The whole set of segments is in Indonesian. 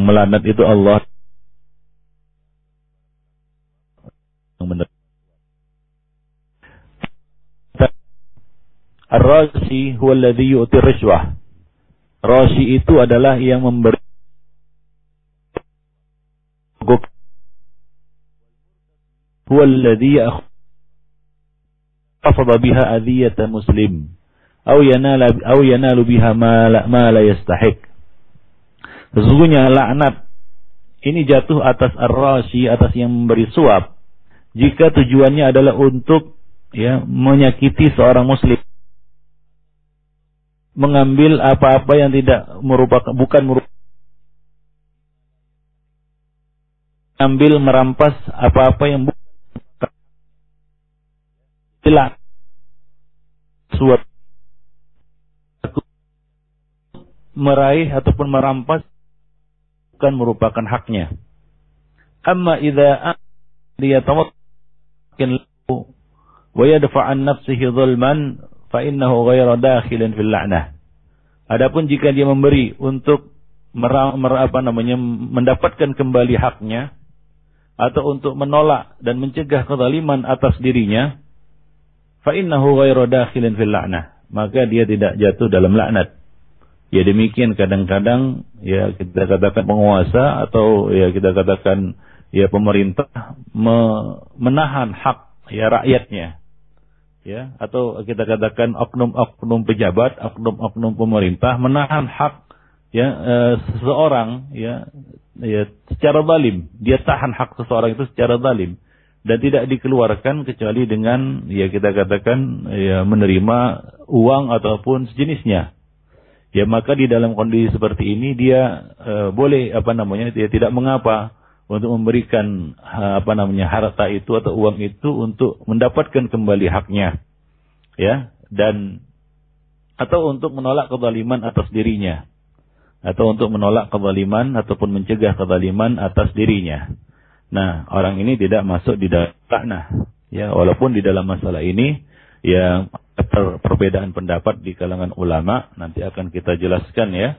Yang melaknat itu Allah yang benar. Ar-Rasi huwa alladhi yu'ti rishwah. Rasi itu adalah yang memberi huwa alladhi ya'khafadha biha adhiyata muslim aw yanalu biha ma la, ma la yastahiq. Sesungguhnya laknat ini jatuh atas ar-rasi atas yang memberi suap. Jika tujuannya adalah untuk ya menyakiti seorang muslim. Mengambil apa-apa yang tidak merupakan bukan merupakan. Ambil merampas apa-apa yang bukan tidak suatu meraih ataupun merampas bukan merupakan haknya. Amma idza dia tawakkin wa yadfa'an nafsihi dhulman fa innahu ghairu dakhilin fil la'nah. Adapun jika dia memberi untuk mer, mer, apa namanya mendapatkan kembali haknya atau untuk menolak dan mencegah kezaliman atas dirinya, fa innahu ghairu dakhilin fil la'nah. Maka dia tidak jatuh dalam laknat. Ya demikian kadang-kadang ya kita katakan penguasa atau ya kita katakan ya pemerintah me, menahan hak ya rakyatnya ya atau kita katakan oknum-oknum pejabat, oknum-oknum pemerintah menahan hak ya e, seseorang ya ya secara zalim. Dia tahan hak seseorang itu secara zalim dan tidak dikeluarkan kecuali dengan ya kita katakan ya menerima uang ataupun sejenisnya. Ya maka di dalam kondisi seperti ini dia e, boleh apa namanya dia tidak mengapa untuk memberikan apa namanya harta itu atau uang itu untuk mendapatkan kembali haknya ya dan atau untuk menolak kezaliman atas dirinya atau untuk menolak kezaliman ataupun mencegah kezaliman atas dirinya. Nah, orang ini tidak masuk di dalam takna. Ya, walaupun di dalam masalah ini ya per perbedaan pendapat di kalangan ulama nanti akan kita jelaskan ya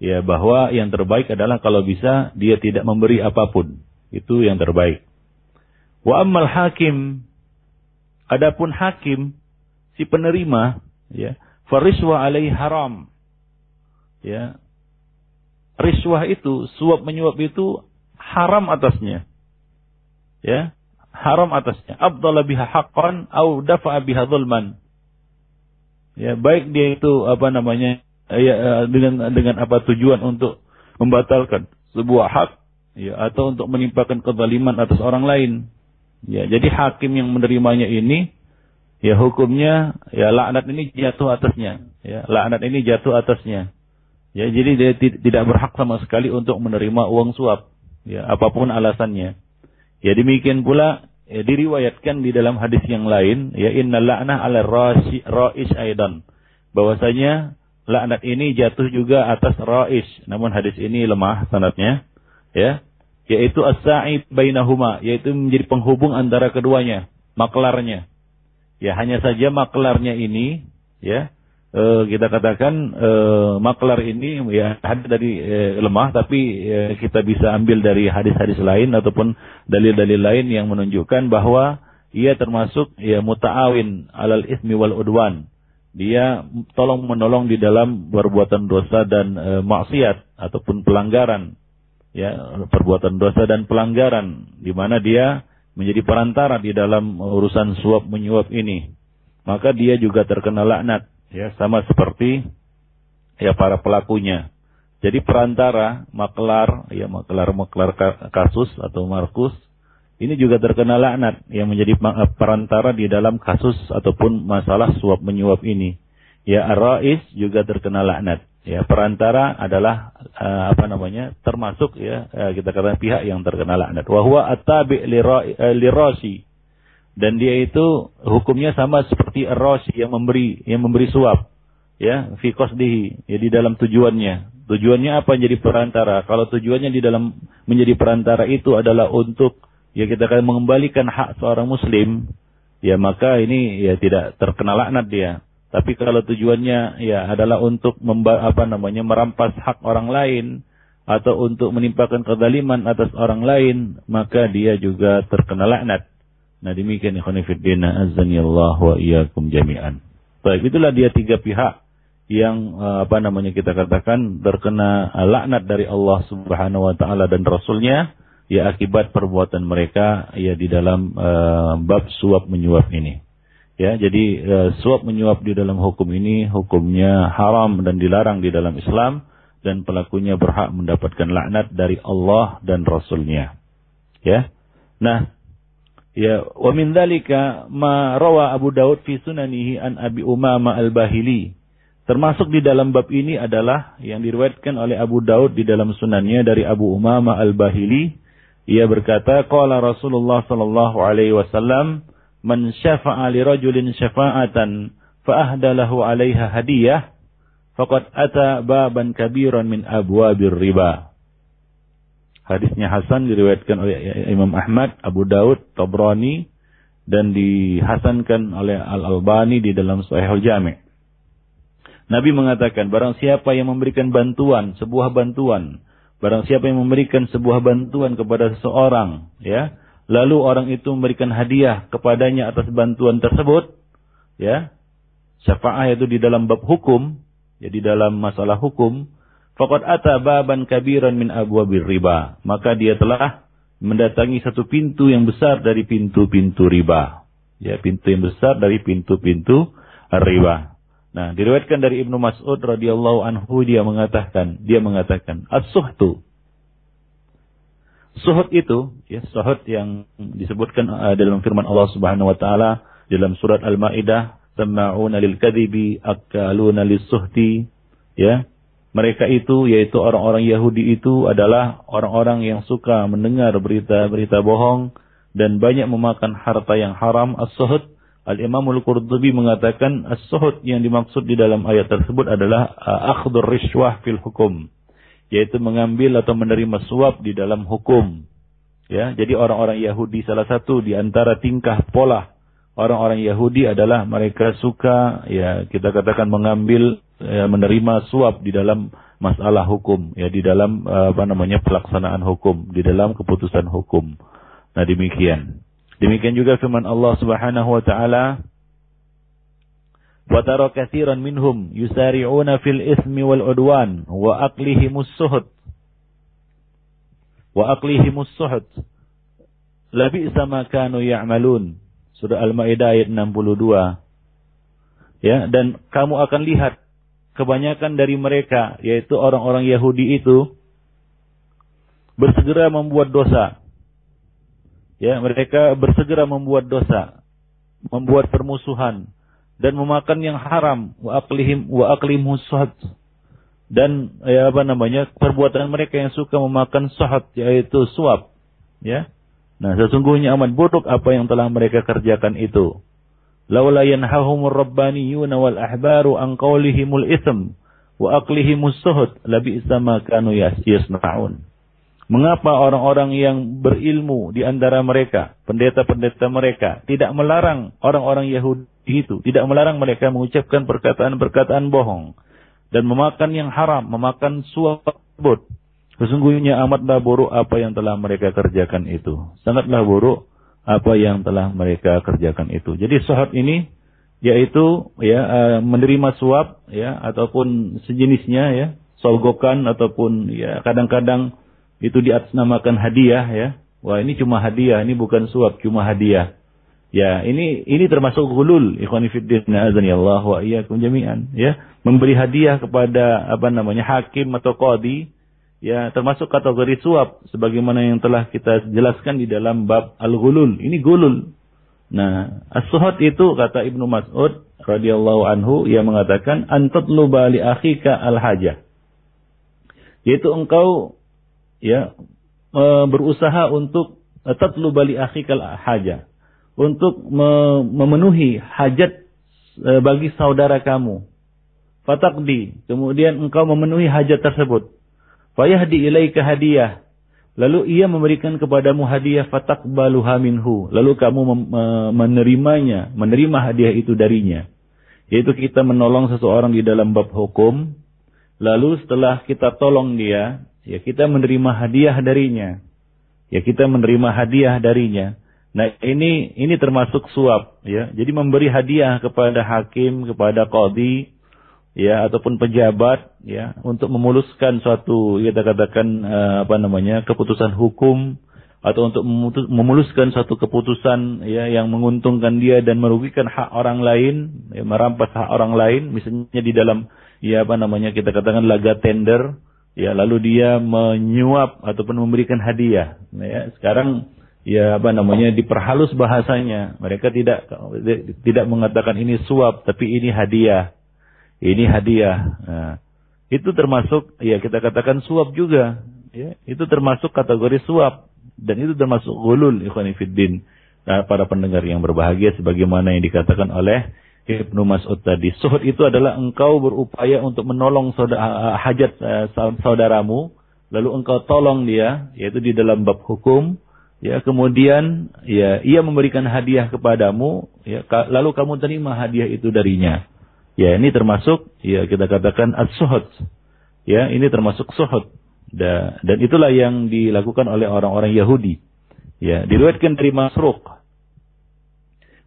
ya bahwa yang terbaik adalah kalau bisa dia tidak memberi apa pun. Itu yang terbaik. Wa ammal hakim adapun hakim si penerima ya fariswa alaihi haram. Ya. Riswah itu, suap menyuap itu haram atasnya. Ya, haram atasnya. Abdallah biha haqqan au dafa'a biha zulman. Ya, baik dia itu apa namanya ya, eh, dengan dengan apa tujuan untuk membatalkan sebuah hak ya atau untuk menimpakan kezaliman atas orang lain. Ya, jadi hakim yang menerimanya ini ya hukumnya ya laknat ini jatuh atasnya, ya, laknat ini jatuh atasnya. Ya, jadi dia tidak berhak sama sekali untuk menerima uang suap, ya, apa pun alasannya. Ya demikian pula ya, diriwayatkan di dalam hadis yang lain, ya inna la'nah ala ra'is aidan. Bahwasanya laknat ini jatuh juga atas Rais. Namun hadis ini lemah sanatnya. Ya. Yaitu as-sa'id bainahuma. Yaitu menjadi penghubung antara keduanya. Maklarnya. Ya hanya saja maklarnya ini. Ya. E, kita katakan e, maklar ini ya hadis dari e, lemah tapi kita bisa ambil dari hadis-hadis lain ataupun dalil-dalil lain yang menunjukkan bahwa ia termasuk ya muta'awin alal ismi wal udwan. Dia tolong menolong di dalam perbuatan dosa dan e, maksiat ataupun pelanggaran ya perbuatan dosa dan pelanggaran di mana dia menjadi perantara di dalam urusan suap menyuap ini. Maka dia juga terkena laknat ya sama seperti ya para pelakunya jadi perantara maklar ya maklar maklar kasus atau markus ini juga terkena laknat yang menjadi eh, perantara di dalam kasus ataupun masalah suap menyuap ini. Ya ar-rais juga terkena laknat. Ya perantara adalah uh, apa namanya termasuk ya uh, kita katakan pihak yang terkena laknat. Wa huwa at-tabi' lirasi. Dan dia itu hukumnya sama seperti ar-rasi yang memberi yang memberi suap. Ya, fi qasdihi, ya di dalam tujuannya. Tujuannya apa menjadi perantara? Kalau tujuannya di dalam menjadi perantara itu adalah untuk ya kita akan mengembalikan hak seorang muslim, ya maka ini ya tidak terkena laknat dia. Tapi kalau tujuannya ya adalah untuk memba, apa namanya merampas hak orang lain atau untuk menimpakan kezaliman atas orang lain, maka dia juga terkena laknat. Nah demikian ikhwanifiddin azanillah wa iyyakum jami'an. Baik, itulah dia tiga pihak yang eh, apa namanya kita katakan terkena laknat dari Allah Subhanahu wa taala dan rasulnya ya akibat perbuatan mereka ya di dalam uh, bab suap menyuap ini. Ya, jadi uh, suap menyuap di dalam hukum ini hukumnya haram dan dilarang di dalam Islam dan pelakunya berhak mendapatkan laknat dari Allah dan Rasulnya. Ya. Nah, ya wa min dzalika ma rawa Abu Daud fi sunanihi an Abi Umama Al-Bahili. Termasuk di dalam bab ini adalah yang diriwayatkan oleh Abu Daud di dalam sunannya dari Abu Umama Al-Bahili. Ia berkata, qala Rasulullah sallallahu alaihi wasallam, man syafa'a li rajulin syafa'atan fa ahda lahu 'alaiha hadiyah faqad ata baban kabiran min abwabir riba. Hadisnya Hasan diriwayatkan oleh Imam Ahmad, Abu Daud, Tabrani dan dihasankan oleh Al-Albani di dalam Sahih Al-Jami'. Nabi mengatakan, barang siapa yang memberikan bantuan, sebuah bantuan, barang siapa yang memberikan sebuah bantuan kepada seseorang, ya, lalu orang itu memberikan hadiah kepadanya atas bantuan tersebut, ya, syafaah itu di dalam bab hukum, ya di dalam masalah hukum, faqad ata baban kabiran min abwabir riba, maka dia telah mendatangi satu pintu yang besar dari pintu-pintu riba. Ya, pintu yang besar dari pintu-pintu riba. Nah, diriwayatkan dari Ibnu Mas'ud radhiyallahu anhu dia mengatakan, dia mengatakan, as-suhtu Suhud itu, ya, suhud yang disebutkan uh, dalam firman Allah Subhanahu wa taala dalam surat Al-Maidah, "Sama'una lil kadhibi akaluna lis-suhti." Ya. Mereka itu yaitu orang-orang Yahudi itu adalah orang-orang yang suka mendengar berita-berita bohong dan banyak memakan harta yang haram as-suhud. Al-Imam Al-Qurtubi mengatakan as-suhud yang dimaksud di dalam ayat tersebut adalah uh, akhdhur rishwah fil hukum yaitu mengambil atau menerima suap di dalam hukum. Ya, jadi orang-orang Yahudi salah satu di antara tingkah pola orang-orang Yahudi adalah mereka suka ya kita katakan mengambil ya, menerima suap di dalam masalah hukum ya di dalam apa namanya pelaksanaan hukum di dalam keputusan hukum. Nah demikian. Demikian juga firman Allah Subhanahu wa taala وترى كثيرا منهم يسارعون في الإثم والعدوان وأقلهم السهد وأقلهم السهد لبئس ما كانوا يعملون Surah Al-Maidah ayat 62 ya dan kamu akan lihat kebanyakan dari mereka yaitu orang-orang Yahudi itu bersegera membuat dosa. Ya mereka bersegera membuat dosa membuat permusuhan dan memakan yang haram. Wa aklihim wa aklim suhat dan ya apa namanya perbuatan mereka yang suka memakan suhat yaitu suap. Ya nah sesungguhnya amat buruk apa yang telah mereka kerjakan itu. Laula yanhahumur rabbaniyuna wal ahbaru an qawlihimul ism wa aklihimus suhut labi ma kanu yasna'un. Mengapa orang-orang yang berilmu di antara mereka, pendeta-pendeta mereka, tidak melarang orang-orang Yahudi itu, tidak melarang mereka mengucapkan perkataan-perkataan bohong dan memakan yang haram, memakan suap Sesungguhnya amatlah buruk apa yang telah mereka kerjakan itu. Sangatlah buruk apa yang telah mereka kerjakan itu. Jadi sahat ini yaitu ya eh, menerima suap ya ataupun sejenisnya ya, solgokan ataupun ya kadang-kadang itu diatasnamakan hadiah ya. Wah ini cuma hadiah, ini bukan suap, cuma hadiah. Ya, ini ini termasuk gulul ikhwani fiddin Allah wa iyyakum jami'an ya. Memberi hadiah kepada apa namanya hakim atau qadi ya termasuk kategori suap sebagaimana yang telah kita jelaskan di dalam bab al-ghulul. Ini gulul. Nah, as-suhat itu kata Ibnu Mas'ud radhiyallahu anhu ia mengatakan antatluba li akhika al-hajah. Yaitu engkau ya berusaha untuk tatlu bali akhikal haja untuk memenuhi hajat e, bagi saudara kamu. Fatakdi, kemudian engkau memenuhi hajat tersebut. Fayahdi ilaika hadiah. Lalu ia memberikan kepadamu hadiah fatakbaluha minhu. Lalu kamu menerimanya, menerima hadiah itu darinya. Yaitu kita menolong seseorang di dalam bab hukum. Lalu setelah kita tolong dia, ya kita menerima hadiah darinya. Ya kita menerima hadiah darinya. Nah, ini ini termasuk suap ya. Jadi memberi hadiah kepada hakim, kepada qadhi ya ataupun pejabat ya untuk memuluskan suatu kita katakan uh, apa namanya keputusan hukum atau untuk memuluskan suatu keputusan ya yang menguntungkan dia dan merugikan hak orang lain, ya, merampas hak orang lain, misalnya di dalam ya apa namanya kita katakan laga tender, ya lalu dia menyuap ataupun memberikan hadiah. Ya, sekarang ya apa namanya diperhalus bahasanya, mereka tidak tidak mengatakan ini suap, tapi ini hadiah, ini hadiah. Nah, itu termasuk ya kita katakan suap juga, ya itu termasuk kategori suap dan itu termasuk gulul ikhwanifiddin nah, para pendengar yang berbahagia sebagaimana yang dikatakan oleh Ibnu Mas'ud tadi. Suhud itu adalah engkau berupaya untuk menolong saudara, hajat eh, saudaramu, lalu engkau tolong dia, yaitu di dalam bab hukum, ya kemudian ya ia memberikan hadiah kepadamu, ya lalu kamu terima hadiah itu darinya. Ya ini termasuk ya kita katakan as-suhud. Ya ini termasuk suhud. Dan itulah yang dilakukan oleh orang-orang Yahudi. Ya, diriwayatkan dari Masruq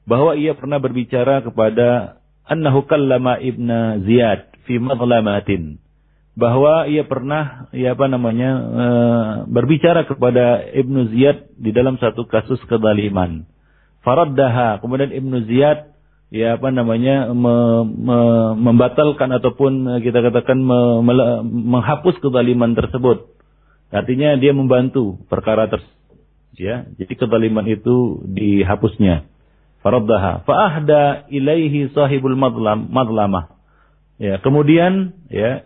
bahwa ia pernah berbicara kepada annahu kallama ibna Ziyad fi madlamatin bahwa ia pernah ya apa namanya e, berbicara kepada Ibnu Ziyad di dalam satu kasus kezaliman. Faraddaha. Kemudian Ibnu Ziyad ya apa namanya me, me, membatalkan ataupun kita katakan me, me, menghapus kezaliman tersebut. Artinya dia membantu perkara tersebut. Ya, jadi kezaliman itu dihapusnya. Faraddaha. Fa'ahda ilaihi sahibul madlam, madlamah. Ya, kemudian ya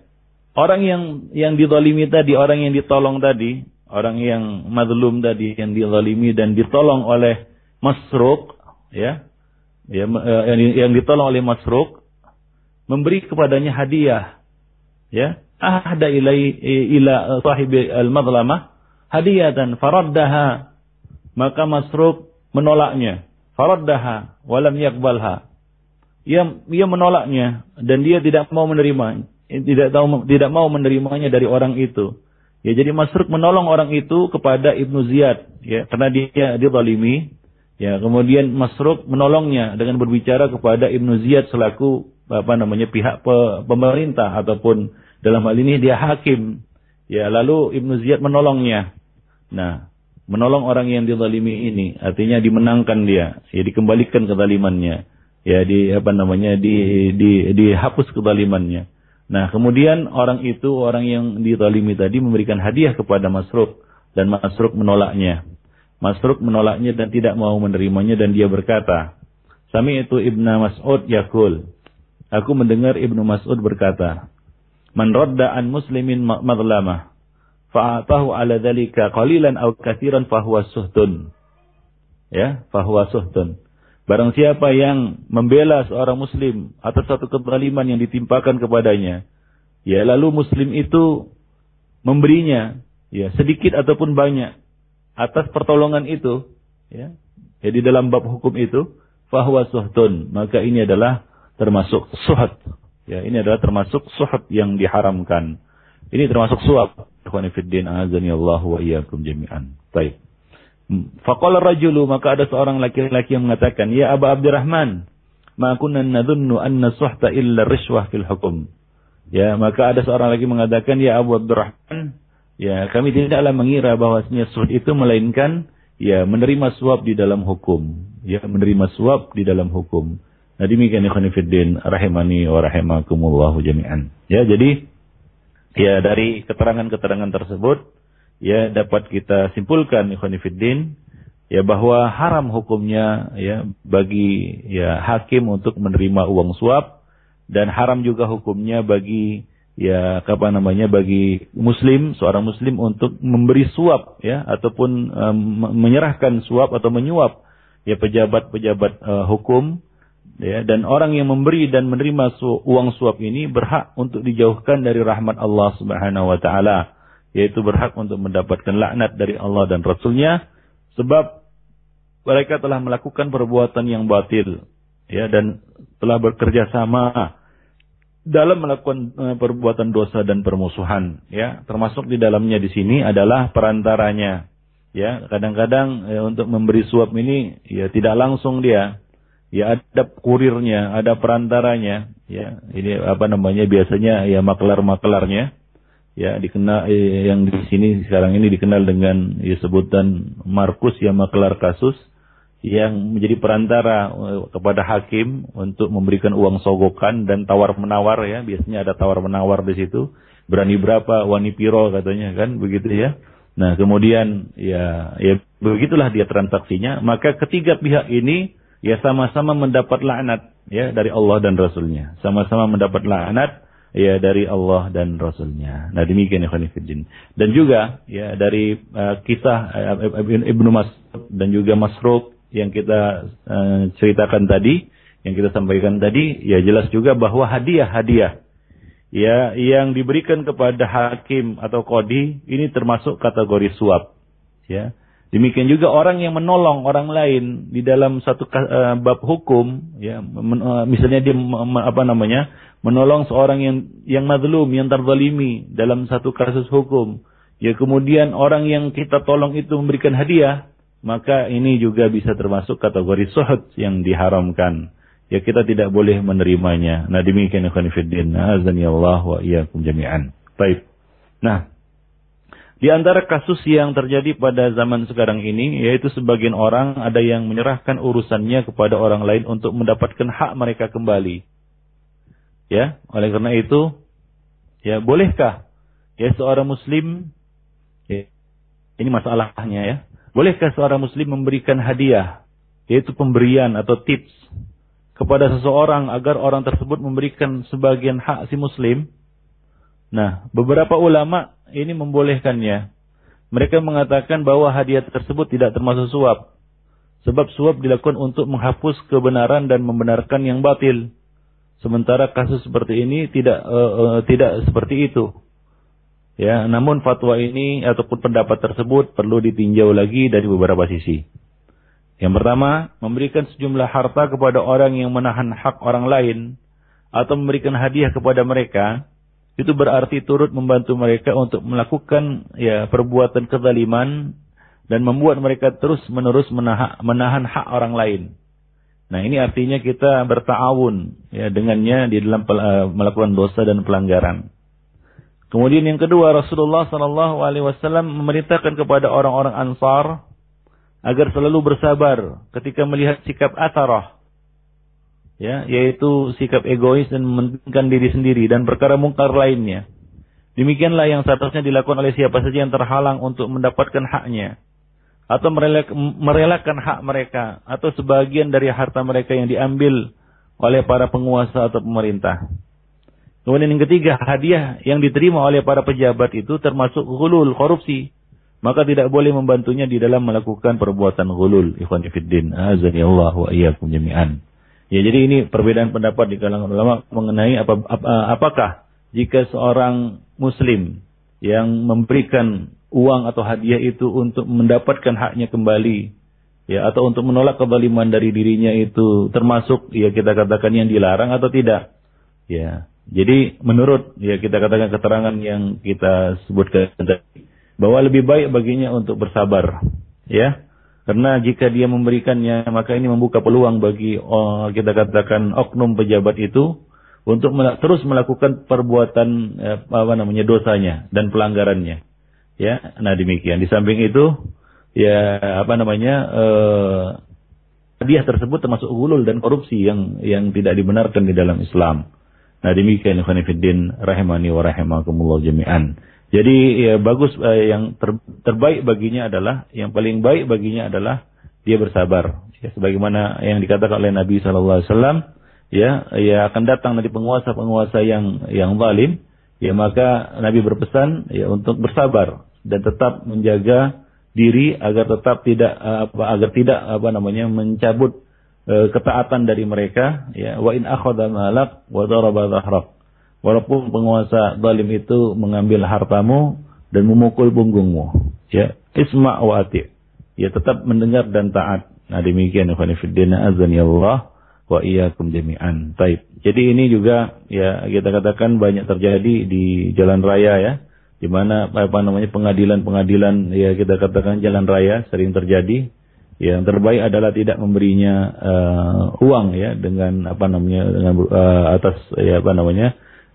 orang yang yang dizalimi tadi, orang yang ditolong tadi, orang yang madlum tadi yang dizalimi dan ditolong oleh Masruq, ya, ya, eh, yang, yang ditolong oleh Masruk memberi kepadanya hadiah. Ya ahda ilai ila sahibi al-madlamah hadiyatan faraddaha. Maka Masruk menolaknya. Faraddaha walam yakbalha ia ia menolaknya dan dia tidak mau menerima tidak tahu tidak mau menerimanya dari orang itu. Ya jadi Masruk menolong orang itu kepada Ibnu Ziyad. Ya karena dia dia zalimi Ya, kemudian Masruk menolongnya dengan berbicara kepada Ibnu Ziyad selaku apa namanya pihak pe, pemerintah ataupun dalam hal ini dia hakim. Ya, lalu Ibnu Ziyad menolongnya. Nah, menolong orang yang dizalimi ini artinya dimenangkan dia, ya dikembalikan kezalimannya. Ya, di apa namanya di di dihapus kezalimannya. Nah, kemudian orang itu orang yang dizalimi tadi memberikan hadiah kepada Masruk dan Masruk menolaknya. Masruk menolaknya dan tidak mau menerimanya dan dia berkata, Sami itu Ibnu Mas'ud yakul. Aku mendengar Ibnu Mas'ud berkata, Man radda an muslimin madlamah, fa'atahu ala dhalika qalilan aw kathiran fahuwa suhtun. Ya, fahuwa suhtun. Barang siapa yang membela seorang muslim atas satu kezaliman yang ditimpakan kepadanya, ya lalu muslim itu memberinya ya sedikit ataupun banyak atas pertolongan itu, ya, jadi dalam bab hukum itu, fahuwa suhtun, maka ini adalah termasuk suhat. Ya, ini adalah termasuk suhat yang diharamkan. Ini termasuk suap. Ikhwani fiddin azani Allah wa iyyakum jami'an. Baik. Faqala rajulu maka ada seorang laki-laki yang mengatakan, "Ya Abu Abdurrahman, ma kunna nadhunnu anna suhta illa rishwah fil hukum." Ya, maka ada seorang lagi mengatakan, "Ya Abu Abdurrahman, Ya, kami tidaklah mengira bahwasanya suhud itu melainkan ya menerima suap di dalam hukum. Ya, menerima suap di dalam hukum. Nah, demikian ikhwan fillah rahimani wa rahimakumullah jami'an. Ya, jadi ya dari keterangan-keterangan tersebut ya dapat kita simpulkan ikhwan fillah ya bahwa haram hukumnya ya bagi ya hakim untuk menerima uang suap dan haram juga hukumnya bagi ya apa namanya bagi muslim seorang muslim untuk memberi suap ya ataupun um, menyerahkan suap atau menyuap ya pejabat-pejabat uh, hukum ya dan orang yang memberi dan menerima su uang suap ini berhak untuk dijauhkan dari rahmat Allah Subhanahu wa taala yaitu berhak untuk mendapatkan laknat dari Allah dan Rasulnya sebab mereka telah melakukan perbuatan yang batil ya dan telah bekerja sama dalam melakukan uh, perbuatan dosa dan permusuhan ya. Termasuk di dalamnya di sini adalah perantaranya ya. Kadang-kadang ya, untuk memberi suap ini ya tidak langsung dia. Ya ada kurirnya ada perantaranya ya. Ini apa namanya biasanya ya maklar-maklarnya ya. Dikenal eh, yang di sini sekarang ini dikenal dengan ya, sebutan Markus ya maklar kasus yang menjadi perantara eh, kepada hakim untuk memberikan uang sogokan dan tawar menawar ya. Biasanya ada tawar menawar di situ. Berani berapa wani piro katanya kan begitu ya. Nah kemudian ya ya begitulah dia transaksinya. Maka ketiga pihak ini ya sama-sama mendapat laknat ya dari Allah dan Rasulnya. Sama-sama mendapat laknat ya dari Allah dan Rasulnya. Nah demikian ya Khonifuddin. Dan juga ya dari uh, kisah uh, Ibnu Mas'ud dan juga Masruq yang kita uh, ceritakan tadi, yang kita sampaikan tadi, ya jelas juga bahwa hadiah-hadiah ya yang diberikan kepada hakim atau kodi ini termasuk kategori suap. Ya. Demikian juga orang yang menolong orang lain di dalam satu uh, bab hukum, ya, men, uh, misalnya dia apa namanya, menolong seorang yang yang mazlum, yang terzalimi dalam satu kasus hukum. Ya kemudian orang yang kita tolong itu memberikan hadiah, maka ini juga bisa termasuk kategori suhud yang diharamkan. Ya kita tidak boleh menerimanya. Nah demikian ikhwan fillah. Azani Allah wa iyyakum jami'an. Baik. Nah, di antara kasus yang terjadi pada zaman sekarang ini, yaitu sebagian orang ada yang menyerahkan urusannya kepada orang lain untuk mendapatkan hak mereka kembali. Ya, oleh karena itu, ya bolehkah ya seorang muslim, ya, ini masalahnya ya, Bolehkah seorang muslim memberikan hadiah, yaitu pemberian atau tips kepada seseorang agar orang tersebut memberikan sebagian hak si muslim? Nah, beberapa ulama ini membolehkannya. Mereka mengatakan bahwa hadiah tersebut tidak termasuk suap. Sebab suap dilakukan untuk menghapus kebenaran dan membenarkan yang batil. Sementara kasus seperti ini tidak uh, uh, tidak seperti itu. Ya, namun fatwa ini ataupun pendapat tersebut perlu ditinjau lagi dari beberapa sisi. Yang pertama, memberikan sejumlah harta kepada orang yang menahan hak orang lain atau memberikan hadiah kepada mereka itu berarti turut membantu mereka untuk melakukan ya perbuatan kezaliman dan membuat mereka terus menerus menahan, menahan hak orang lain. Nah ini artinya kita bertawun ya dengannya di dalam uh, melakukan dosa dan pelanggaran. Kemudian yang kedua Rasulullah Sallallahu Alaihi Wasallam memerintahkan kepada orang-orang Ansar agar selalu bersabar ketika melihat sikap asarah, ya, yaitu sikap egois dan mementingkan diri sendiri dan perkara mungkar lainnya. Demikianlah yang seharusnya dilakukan oleh siapa saja yang terhalang untuk mendapatkan haknya atau merelakan hak mereka atau sebagian dari harta mereka yang diambil oleh para penguasa atau pemerintah. Kemudian yang ketiga, hadiah yang diterima oleh para pejabat itu termasuk hulul, korupsi. Maka tidak boleh membantunya di dalam melakukan perbuatan hulul. Ikhwan fiddin. Azani Allah wa iyyakum jami'an. Ya, jadi ini perbedaan pendapat di kalangan ulama mengenai apa, ap, apakah jika seorang muslim yang memberikan uang atau hadiah itu untuk mendapatkan haknya kembali ya atau untuk menolak kezaliman dari dirinya itu termasuk ya kita katakan yang dilarang atau tidak ya jadi menurut ya kita katakan keterangan yang kita sebutkan tadi bahwa lebih baik baginya untuk bersabar ya. Karena jika dia memberikannya maka ini membuka peluang bagi oh, kita katakan oknum pejabat itu untuk terus melakukan perbuatan eh, apa namanya dosanya dan pelanggarannya ya. Nah demikian. Di samping itu ya apa namanya eh, hadiah tersebut termasuk gulul dan korupsi yang yang tidak dibenarkan di dalam Islam Nah demikian Khonifuddin rahimani wa rahimakumullah jami'an. Jadi ya bagus eh, yang ter, terbaik baginya adalah yang paling baik baginya adalah dia bersabar. Ya, sebagaimana yang dikatakan oleh Nabi Wasallam, ya, ya akan datang nanti penguasa-penguasa yang yang zalim, ya maka Nabi berpesan ya untuk bersabar dan tetap menjaga diri agar tetap tidak apa agar tidak apa namanya mencabut ketaatan dari mereka ya wa in akhadha malak wa daraba dhahrak walaupun penguasa zalim itu mengambil hartamu dan memukul punggungmu ya isma wa ati ya tetap mendengar dan taat nah demikian ikhwan fillah azan ya Allah wa iyyakum jami'an. Taib. Jadi ini juga ya kita katakan banyak terjadi di jalan raya ya. Di mana apa namanya pengadilan-pengadilan ya kita katakan jalan raya sering terjadi. Yang terbaik adalah tidak memberinya uh, uang ya dengan apa namanya dengan uh, atas ya apa namanya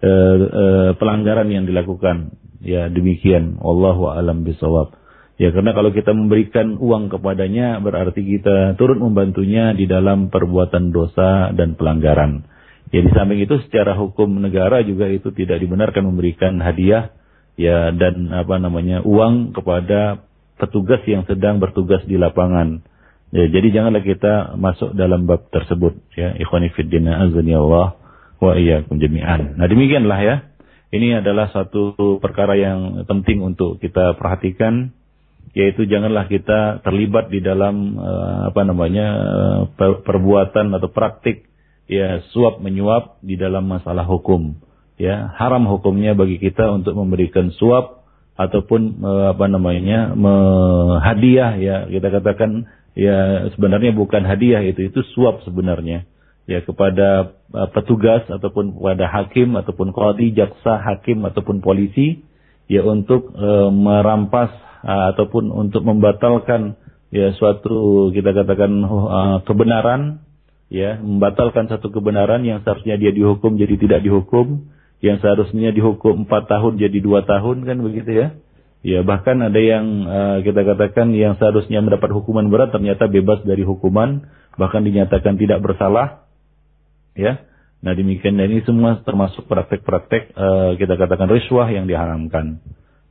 uh, uh, pelanggaran yang dilakukan. Ya demikian. Wallahu alam bisawab. Ya karena kalau kita memberikan uang kepadanya berarti kita turut membantunya di dalam perbuatan dosa dan pelanggaran. Ya di samping itu secara hukum negara juga itu tidak dibenarkan memberikan hadiah ya dan apa namanya uang kepada petugas yang sedang bertugas di lapangan. Ya, jadi janganlah kita masuk dalam bab tersebut ya ikhwani fiddin azani Allah wa iyyakum jami'an. Nah demikianlah ya. Ini adalah satu perkara yang penting untuk kita perhatikan yaitu janganlah kita terlibat di dalam uh, apa namanya uh, perbuatan atau praktik ya suap menyuap di dalam masalah hukum ya haram hukumnya bagi kita untuk memberikan suap ataupun uh, apa namanya hadiah ya kita katakan ya sebenarnya bukan hadiah itu itu suap sebenarnya. Ya kepada uh, petugas ataupun kepada hakim ataupun qadi jaksa hakim ataupun polisi ya untuk uh, merampas uh, ataupun untuk membatalkan ya suatu kita katakan uh, kebenaran ya membatalkan satu kebenaran yang seharusnya dia dihukum jadi tidak dihukum yang seharusnya dihukum empat tahun jadi dua tahun kan begitu ya ya bahkan ada yang uh, kita katakan yang seharusnya mendapat hukuman berat ternyata bebas dari hukuman bahkan dinyatakan tidak bersalah ya nah demikian dan ini semua termasuk praktek-praktek uh, kita katakan riswah yang diharamkan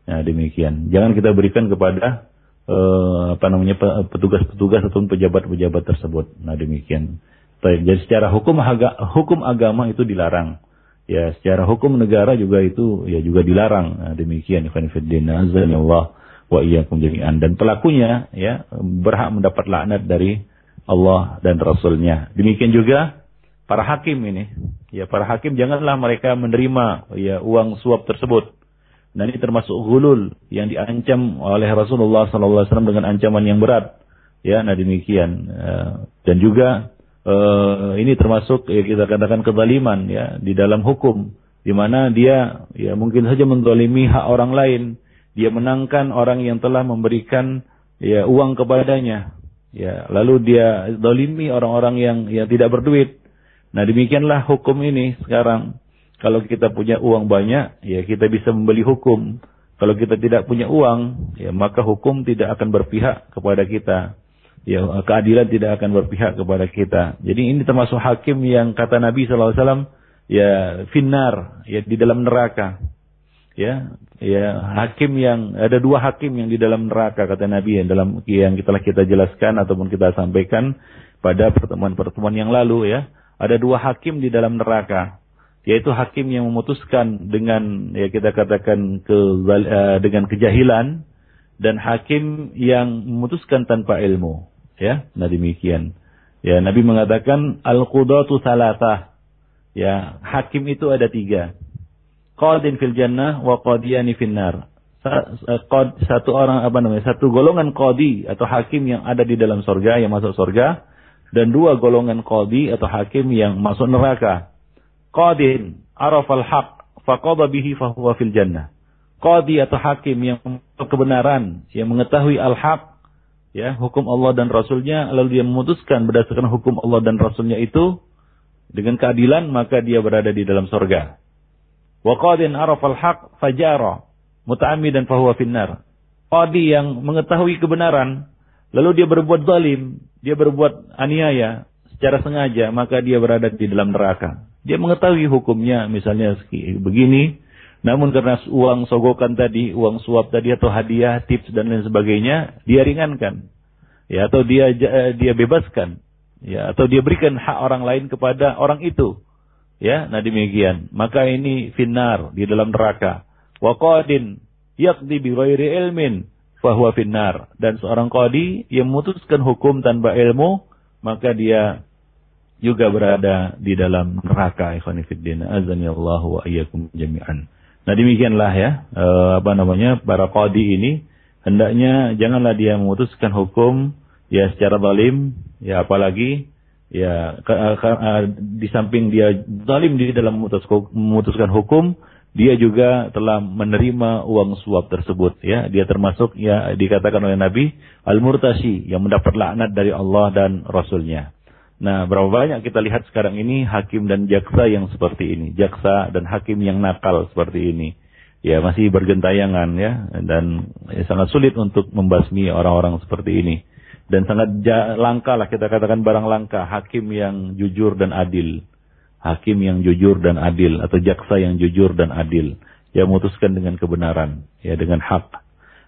Ya, demikian. Jangan kita berikan kepada uh, apa namanya petugas-petugas ataupun pejabat-pejabat tersebut. Nah, demikian. Jadi secara hukum hukum agama itu dilarang. Ya, secara hukum negara juga itu ya juga dilarang. Nah, demikian fillah Allah wa jami'an dan pelakunya ya berhak mendapat laknat dari Allah dan Rasulnya. Demikian juga para hakim ini. Ya, para hakim janganlah mereka menerima ya uang suap tersebut dan ini termasuk gulul yang diancam oleh Rasulullah SAW dengan ancaman yang berat. Ya, nah demikian. Eh, dan juga uh, ini termasuk ya kita katakan kezaliman ya di dalam hukum di mana dia ya mungkin saja menzalimi hak orang lain. Dia menangkan orang yang telah memberikan ya uang kepadanya. Ya, lalu dia zalimi orang-orang yang yang tidak berduit. Nah, demikianlah hukum ini sekarang. Kalau kita punya uang banyak, ya kita bisa membeli hukum. Kalau kita tidak punya uang, ya maka hukum tidak akan berpihak kepada kita. Ya keadilan tidak akan berpihak kepada kita. Jadi ini termasuk hakim yang kata Nabi SAW, ya finnar, ya di dalam neraka. Ya, ya hakim yang ada dua hakim yang di dalam neraka kata Nabi yang dalam yang telah kita jelaskan ataupun kita sampaikan pada pertemuan-pertemuan yang lalu ya. Ada dua hakim di dalam neraka yaitu hakim yang memutuskan dengan ya kita katakan ke uh, dengan kejahilan dan hakim yang memutuskan tanpa ilmu. Ya nah demikian. Ya Nabi mengatakan al qudatu salatah ya hakim itu ada tiga. Qadin fil jannah wa qadiyani finnar satu orang apa namanya satu golongan qadi atau hakim yang ada di dalam sorga yang masuk sorga dan dua golongan qadi atau hakim yang masuk neraka. Qadin arafal haq faqada bihi fahuwa fil jannah. Qadi atau hakim yang kebenaran, yang mengetahui al-haq, ya, hukum Allah dan Rasulnya, lalu dia memutuskan berdasarkan hukum Allah dan Rasulnya itu, dengan keadilan, maka dia berada di dalam sorga. Wa qadin arafal haq fajara, muta'amidan fahuwa finnar. Qadi yang mengetahui kebenaran, lalu dia berbuat zalim, dia berbuat aniaya secara sengaja, maka dia berada di dalam neraka. Dia mengetahui hukumnya misalnya begini, namun karena uang sogokan tadi, uang suap tadi atau hadiah, tips dan lain sebagainya, dia ringankan. Ya, atau dia eh, dia bebaskan. Ya, atau dia berikan hak orang lain kepada orang itu. Ya, nah demikian. Maka ini finar di dalam neraka. Wa qadin yaqdi bi ghairi ilmin fahuwa finnar. Dan seorang qadi yang memutuskan hukum tanpa ilmu, maka dia juga berada di dalam neraka ikhwanifiddin azani Allah wa iyyakum jami'an. Nah demikianlah ya e, apa namanya para qadi ini. Hendaknya janganlah dia memutuskan hukum ya secara zalim ya apalagi Ya, ke, ke, di samping dia zalim di dalam memutuskan hukum, dia juga telah menerima uang suap tersebut ya. Dia termasuk ya dikatakan oleh Nabi al-murtasi yang mendapat laknat dari Allah dan Rasulnya nah berapa banyak kita lihat sekarang ini hakim dan jaksa yang seperti ini? Jaksa dan hakim yang nakal seperti ini. Ya masih bergentayangan ya. Dan ya, sangat sulit untuk membasmi orang-orang seperti ini. Dan sangat langka lah kita katakan barang langka. Hakim yang jujur dan adil. Hakim yang jujur dan adil atau jaksa yang jujur dan adil. Yang memutuskan dengan kebenaran ya dengan hak.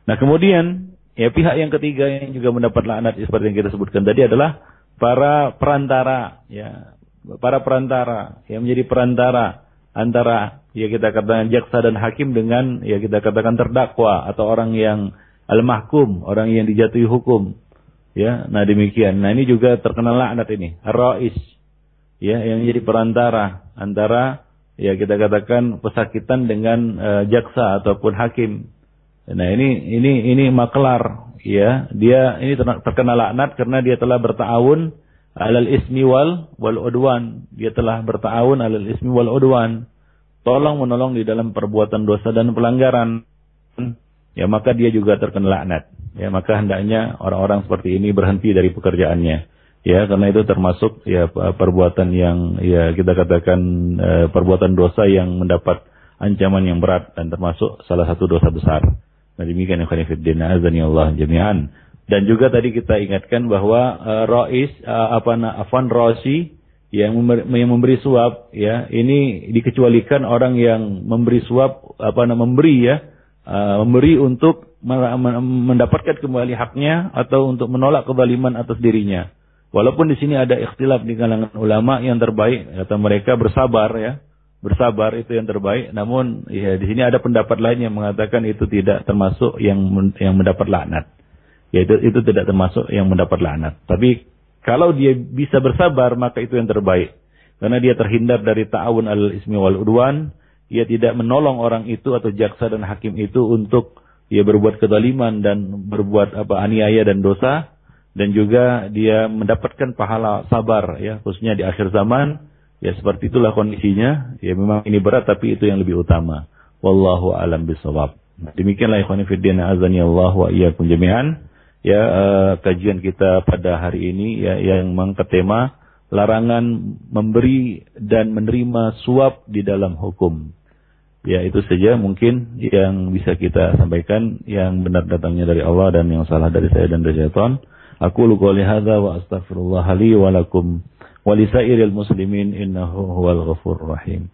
Nah kemudian ya pihak yang ketiga yang juga mendapat laknat seperti yang kita sebutkan tadi adalah para perantara ya para perantara yang menjadi perantara antara ya kita katakan jaksa dan hakim dengan ya kita katakan terdakwa atau orang yang al-mahkum, orang yang dijatuhi hukum. Ya, nah demikian. Nah ini juga terkena laknat ini. Rais ya yang menjadi perantara antara ya kita katakan pesakitan dengan uh, jaksa ataupun hakim. Nah ini ini ini maklar ya dia ini terkena laknat karena dia telah bertawun alal ismi wal wal udwan. Dia telah bertawun alal ismi wal udwan. Tolong menolong di dalam perbuatan dosa dan pelanggaran. Ya maka dia juga terkena laknat. Ya maka hendaknya orang-orang seperti ini berhenti dari pekerjaannya. Ya karena itu termasuk ya perbuatan yang ya kita katakan eh, perbuatan dosa yang mendapat ancaman yang berat dan termasuk salah satu dosa besar. Nah demikian yang khonifuddin azani Allah jami'an. Dan juga tadi kita ingatkan bahwa uh, Rais uh, apa Afan Rosi yang memberi, yang memberi suap ya ini dikecualikan orang yang memberi suap apa namanya memberi ya uh, memberi untuk mendapatkan kembali haknya atau untuk menolak kezaliman atas dirinya. Walaupun di sini ada ikhtilaf di kalangan ulama yang terbaik kata mereka bersabar ya. Bersabar itu yang terbaik, namun ya di sini ada pendapat lain yang mengatakan itu tidak termasuk yang yang mendapat laknat. Yaitu itu tidak termasuk yang mendapat laknat. Tapi kalau dia bisa bersabar maka itu yang terbaik. Karena dia terhindar dari ta'awun al-ismi wal udwan, ia tidak menolong orang itu atau jaksa dan hakim itu untuk ia berbuat kedaliman dan berbuat apa aniaya dan dosa, dan juga dia mendapatkan pahala sabar ya khususnya di akhir zaman ya seperti itulah kondisinya. Ya memang ini berat tapi itu yang lebih utama. Wallahu alam bisawab nah, demikianlah ikhwan fillah azani Allah wa iyyakum jami'an. Ya uh, kajian kita pada hari ini ya yang mengangkat tema larangan memberi dan menerima suap di dalam hukum. Ya itu saja mungkin yang bisa kita sampaikan yang benar datangnya dari Allah dan yang salah dari saya dan dari syaitan. Aku qouli hadza wa astaghfirullah li wa lakum lisairil muslimin innahu huwal ghafurur rahim.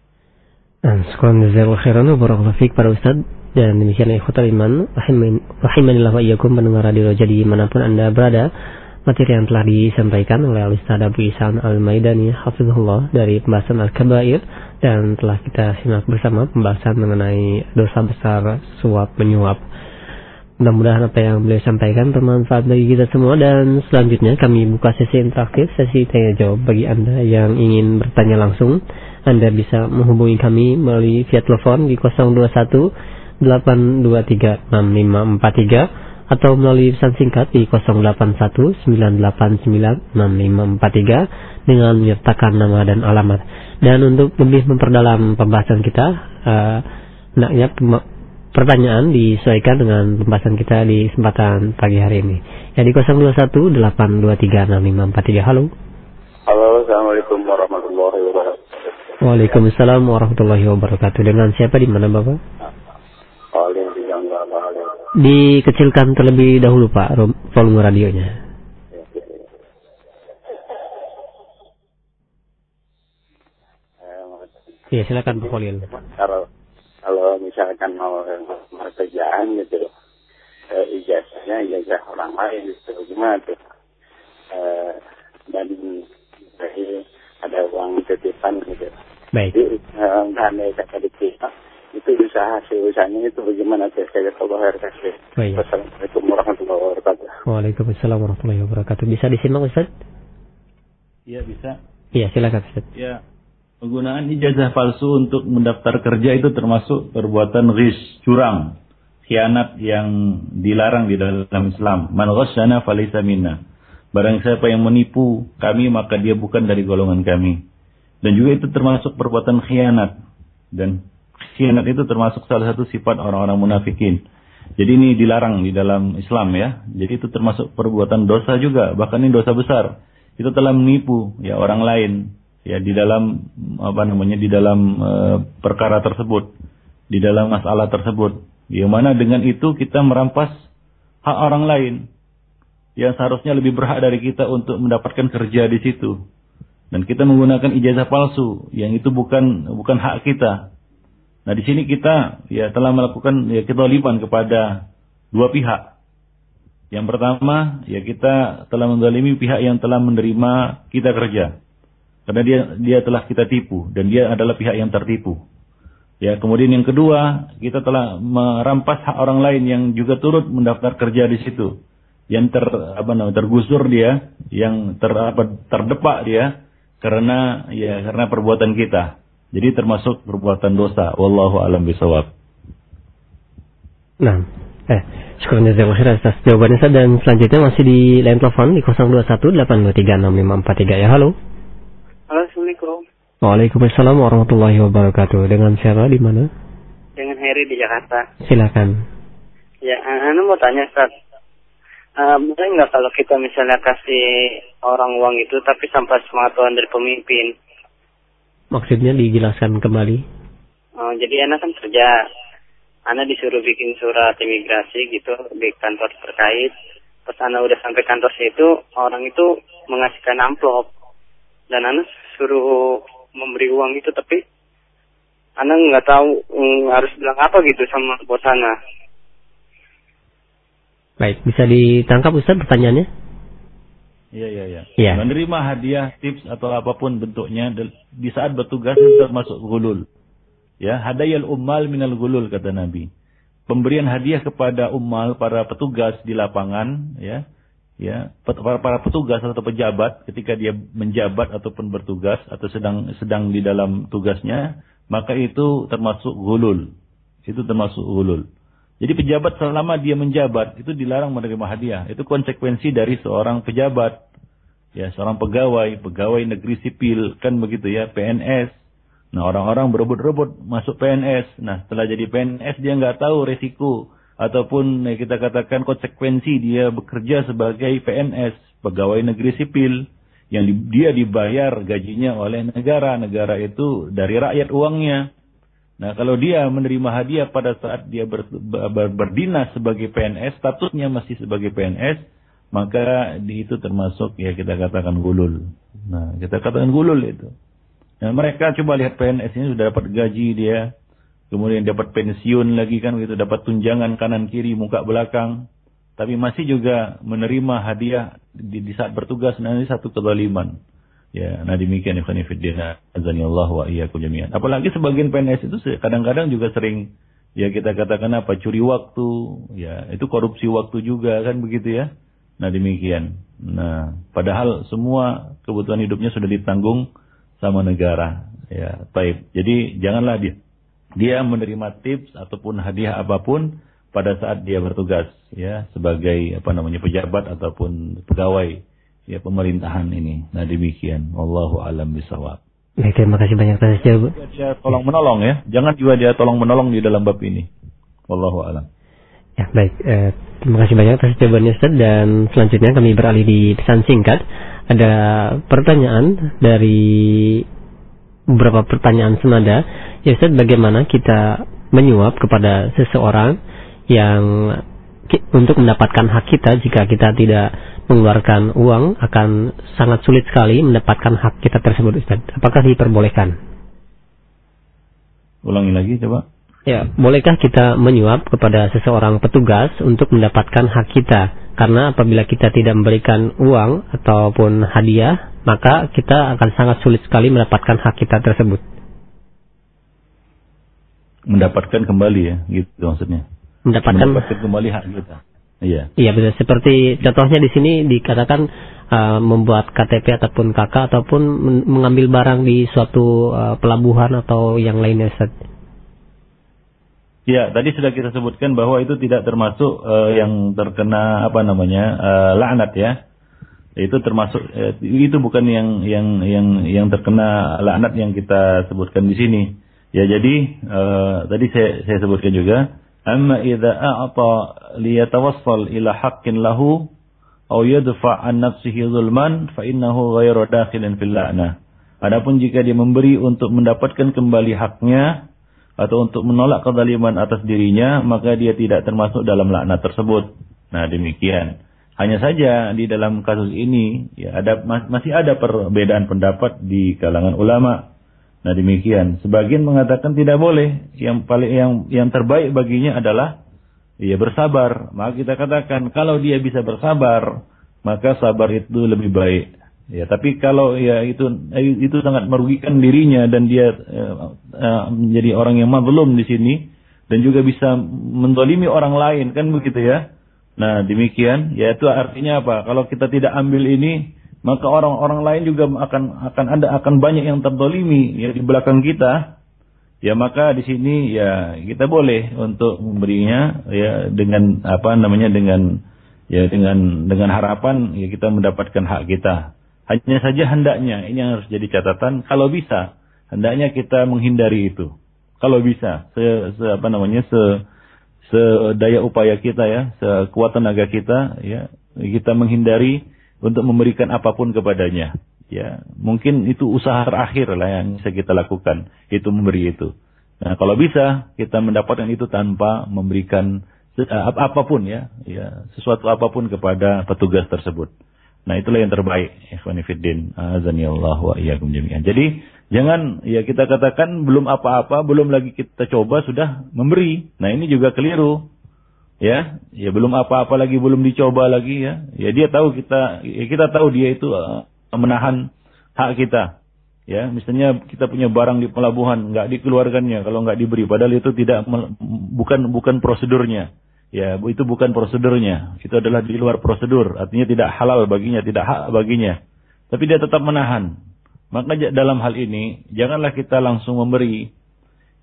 Dan sekolah jazakallahu khairan wa barakallahu fiik para ustaz. Dan demikian ikhwatul iman rahimanillah wa iyyakum pendengar radio jadi mana pun Anda berada. Materi yang telah disampaikan oleh Al-Ustaz Abu Isan Al-Maidani Hafizullah dari pembahasan Al-Kabair. Dan telah kita simak bersama pembahasan mengenai dosa besar suap menyuap Mudah-mudahan apa yang beliau sampaikan bermanfaat bagi kita semua dan selanjutnya kami buka sesi interaktif, sesi tanya jawab bagi Anda yang ingin bertanya langsung. Anda bisa menghubungi kami melalui via telepon di 021 823 6543 atau melalui pesan singkat di 081 989 6543 dengan menyertakan nama dan alamat. Dan untuk lebih memperdalam pembahasan kita, uh, hendaknya pertanyaan disesuaikan dengan pembahasan kita di kesempatan pagi hari ini. Ya di 0218236543. Halo. Halo, Assalamualaikum warahmatullahi wabarakatuh. Waalaikumsalam warahmatullahi wabarakatuh. Dengan siapa di mana Bapak? Dikecilkan terlebih dahulu Pak volume radionya. Ya, silakan Pak Khalil kalau misalkan mau kerjaan gitu eh, ijazahnya ijazah orang lain gitu gimana tuh? Eh, dan jadi ada uang titipan gitu. Baik. Jadi eh, kata kita itu usaha hasil usahanya itu bagaimana tuh? Saya tahu bahwa kasih Assalamualaikum warahmatullahi wabarakatuh. Waalaikumsalam warahmatullahi wabarakatuh. Bisa disimak Ustaz? Iya bisa. Iya silakan Ustaz. Ya Penggunaan ijazah palsu untuk mendaftar kerja itu termasuk perbuatan ghis, curang, khianat yang dilarang di dalam Islam. Man ghasyana falaysa minna. Barang siapa yang menipu kami maka dia bukan dari golongan kami. Dan juga itu termasuk perbuatan khianat. Dan khianat itu termasuk salah satu sifat orang-orang munafikin. Jadi ini dilarang di dalam Islam ya. Jadi itu termasuk perbuatan dosa juga, bahkan ini dosa besar. Itu telah menipu ya orang lain ya di dalam apa namanya di dalam uh, perkara tersebut, di dalam masalah tersebut. Yang mana dengan itu kita merampas hak orang lain yang seharusnya lebih berhak dari kita untuk mendapatkan kerja di situ. Dan kita menggunakan ijazah palsu yang itu bukan bukan hak kita. Nah di sini kita ya telah melakukan ya kita liban kepada dua pihak. Yang pertama ya kita telah mendalimi pihak yang telah menerima kita kerja. Karena dia dia telah kita tipu dan dia adalah pihak yang tertipu. Ya, kemudian yang kedua, kita telah merampas hak orang lain yang juga turut mendaftar kerja di situ. Yang ter apa namanya tergusur dia, yang ter apa, terdepak dia karena ya karena perbuatan kita. Jadi termasuk perbuatan dosa. Wallahu alam bisawab. Nah, eh, syukur jazakallahu khairan atas jawabannya dan selanjutnya masih di line telepon di 0218236543 ya. Halo. Halo, Assalamualaikum. Waalaikumsalam warahmatullahi wabarakatuh. Dengan siapa di mana? Dengan Heri di Jakarta. Silakan. Ya, Anu mau tanya, Ustaz. Uh, boleh nggak kalau kita misalnya kasih orang uang itu tapi sampai sepengetahuan dari pemimpin? Maksudnya dijelaskan kembali? Oh, jadi anak kan kerja. Anak disuruh bikin surat imigrasi gitu di kantor terkait. Pas anak udah sampai kantor situ, orang itu mengasihkan amplop dan Ana suruh memberi uang itu tapi Ana nggak tahu mm, harus bilang apa gitu sama bos Ana. Baik, bisa ditangkap Ustaz pertanyaannya? Iya, iya, iya. Ya. Menerima hadiah, tips atau apa pun bentuknya di saat bertugas itu termasuk gulul. Ya, hadayal ummal minal gulul kata Nabi. Pemberian hadiah kepada ummal para petugas di lapangan, ya, ya para, para petugas atau pejabat ketika dia menjabat ataupun bertugas atau sedang sedang di dalam tugasnya maka itu termasuk gulul itu termasuk gulul jadi pejabat selama dia menjabat itu dilarang menerima hadiah. Itu konsekuensi dari seorang pejabat. Ya seorang pegawai pegawai negeri sipil kan begitu ya PNS nah orang-orang berebut-rebut masuk PNS nah setelah jadi PNS dia nggak tahu resiko ataupun eh, kita katakan konsekuensi dia bekerja sebagai PNS, pegawai negeri sipil yang di, dia dibayar gajinya oleh negara, negara itu dari rakyat uangnya. Nah, kalau dia menerima hadiah pada saat dia ber, ber, berdinas sebagai PNS, statusnya masih sebagai PNS, maka di itu termasuk ya kita katakan gulul. Nah, kita katakan gulul itu. Nah, mereka coba lihat PNS ini sudah dapat gaji dia kemudian dapat pensiun lagi kan gitu, dapat tunjangan kanan kiri muka belakang, tapi masih juga menerima hadiah di, di saat bertugas nanti satu kezaliman. Ya, nah demikian ikhwan fillah azani Allah wa iyyakum jami'an. Apalagi sebagian PNS itu kadang-kadang juga sering ya kita katakan apa curi waktu, ya itu korupsi waktu juga kan begitu ya. Nah demikian. Nah, padahal semua kebutuhan hidupnya sudah ditanggung sama negara. Ya, baik. Jadi janganlah dia dia menerima tips ataupun hadiah apa pun pada saat dia bertugas ya sebagai apa namanya pejabat ataupun pegawai ya pemerintahan ini. Nah demikian. Wallahu alam bisawab. Baik, terima kasih banyak atas jawaban. Dia tolong menolong ya. Jangan juga dia tolong menolong di dalam bab ini. Wallahu alam. Ya, baik. Eh, terima kasih banyak atas jawabannya Ustaz dan selanjutnya kami beralih di pesan singkat. Ada pertanyaan dari beberapa pertanyaan senada. Ya Ustaz, bagaimana kita menyuap kepada seseorang yang untuk mendapatkan hak kita jika kita tidak mengeluarkan uang akan sangat sulit sekali mendapatkan hak kita tersebut Ustaz. Apakah diperbolehkan? Ulangi lagi coba. Ya, bolehkah kita menyuap kepada seseorang petugas untuk mendapatkan hak kita? Karena apabila kita tidak memberikan uang ataupun hadiah, maka kita akan sangat sulit sekali mendapatkan hak kita tersebut. Mendapatkan kembali ya, gitu maksudnya. Mendapatkan, mendapatkan kembali hak kita. Iya. Iya betul. Seperti contohnya di sini dikatakan uh, membuat KTP ataupun KK ataupun mengambil barang di suatu uh, pelabuhan atau yang lainnya. Ustaz. Ya, tadi sudah kita sebutkan bahwa itu tidak termasuk uh, yang terkena apa namanya uh, laknat ya. itu termasuk eh, itu bukan yang yang yang yang terkena laknat yang kita sebutkan di sini. Ya jadi eh, tadi saya saya sebutkan juga amma idza a'ta liyatawassal ila haqqin lahu aw yadfa an nafsihi zulman fa innahu ghairu dakhilin fil la'nah. Adapun jika dia memberi untuk mendapatkan kembali haknya atau untuk menolak kezaliman atas dirinya, maka dia tidak termasuk dalam laknat tersebut. Nah, demikian. Hanya saja di dalam kasus ini ya ada masih ada perbedaan pendapat di kalangan ulama. Nah demikian. Sebagian mengatakan tidak boleh. Yang paling yang yang terbaik baginya adalah ya bersabar. Maka kita katakan kalau dia bisa bersabar, maka sabar itu lebih baik. Ya, tapi kalau ya itu itu sangat merugikan dirinya dan dia uh, menjadi orang yang mazlum di sini dan juga bisa mendolimi orang lain kan begitu ya Nah, demikian, yaitu artinya apa? Kalau kita tidak ambil ini, maka orang-orang lain juga akan akan ada akan banyak yang terdolimi ya di belakang kita. Ya maka di sini ya kita boleh untuk memberinya ya dengan apa namanya dengan ya dengan dengan harapan ya kita mendapatkan hak kita. Hanya saja hendaknya ini yang harus jadi catatan kalau bisa hendaknya kita menghindari itu. Kalau bisa se, se apa namanya se sedaya upaya kita ya, sekuat tenaga kita ya, kita menghindari untuk memberikan apa pun kepadanya. Ya, mungkin itu usaha terakhir lah yang bisa kita lakukan, itu memberi itu. Nah, kalau bisa kita mendapatkan itu tanpa memberikan apa pun ya, ya sesuatu apa pun kepada petugas tersebut. Nah, itulah yang terbaik. Ikhwani fiddin, azanillah wa iyyakum jami'an. Jadi, Jangan ya kita katakan belum apa-apa, belum lagi kita coba sudah memberi. Nah ini juga keliru. Ya, ya belum apa-apa lagi, belum dicoba lagi ya. Ya dia tahu kita, ya kita tahu dia itu uh, menahan hak kita. Ya, misalnya kita punya barang di pelabuhan, nggak dikeluarkannya kalau nggak diberi, padahal itu tidak bukan bukan prosedurnya. Ya, itu bukan prosedurnya. Itu adalah di luar prosedur, artinya tidak halal baginya, tidak hak baginya. Tapi dia tetap menahan. Maka dalam hal ini, janganlah kita langsung memberi.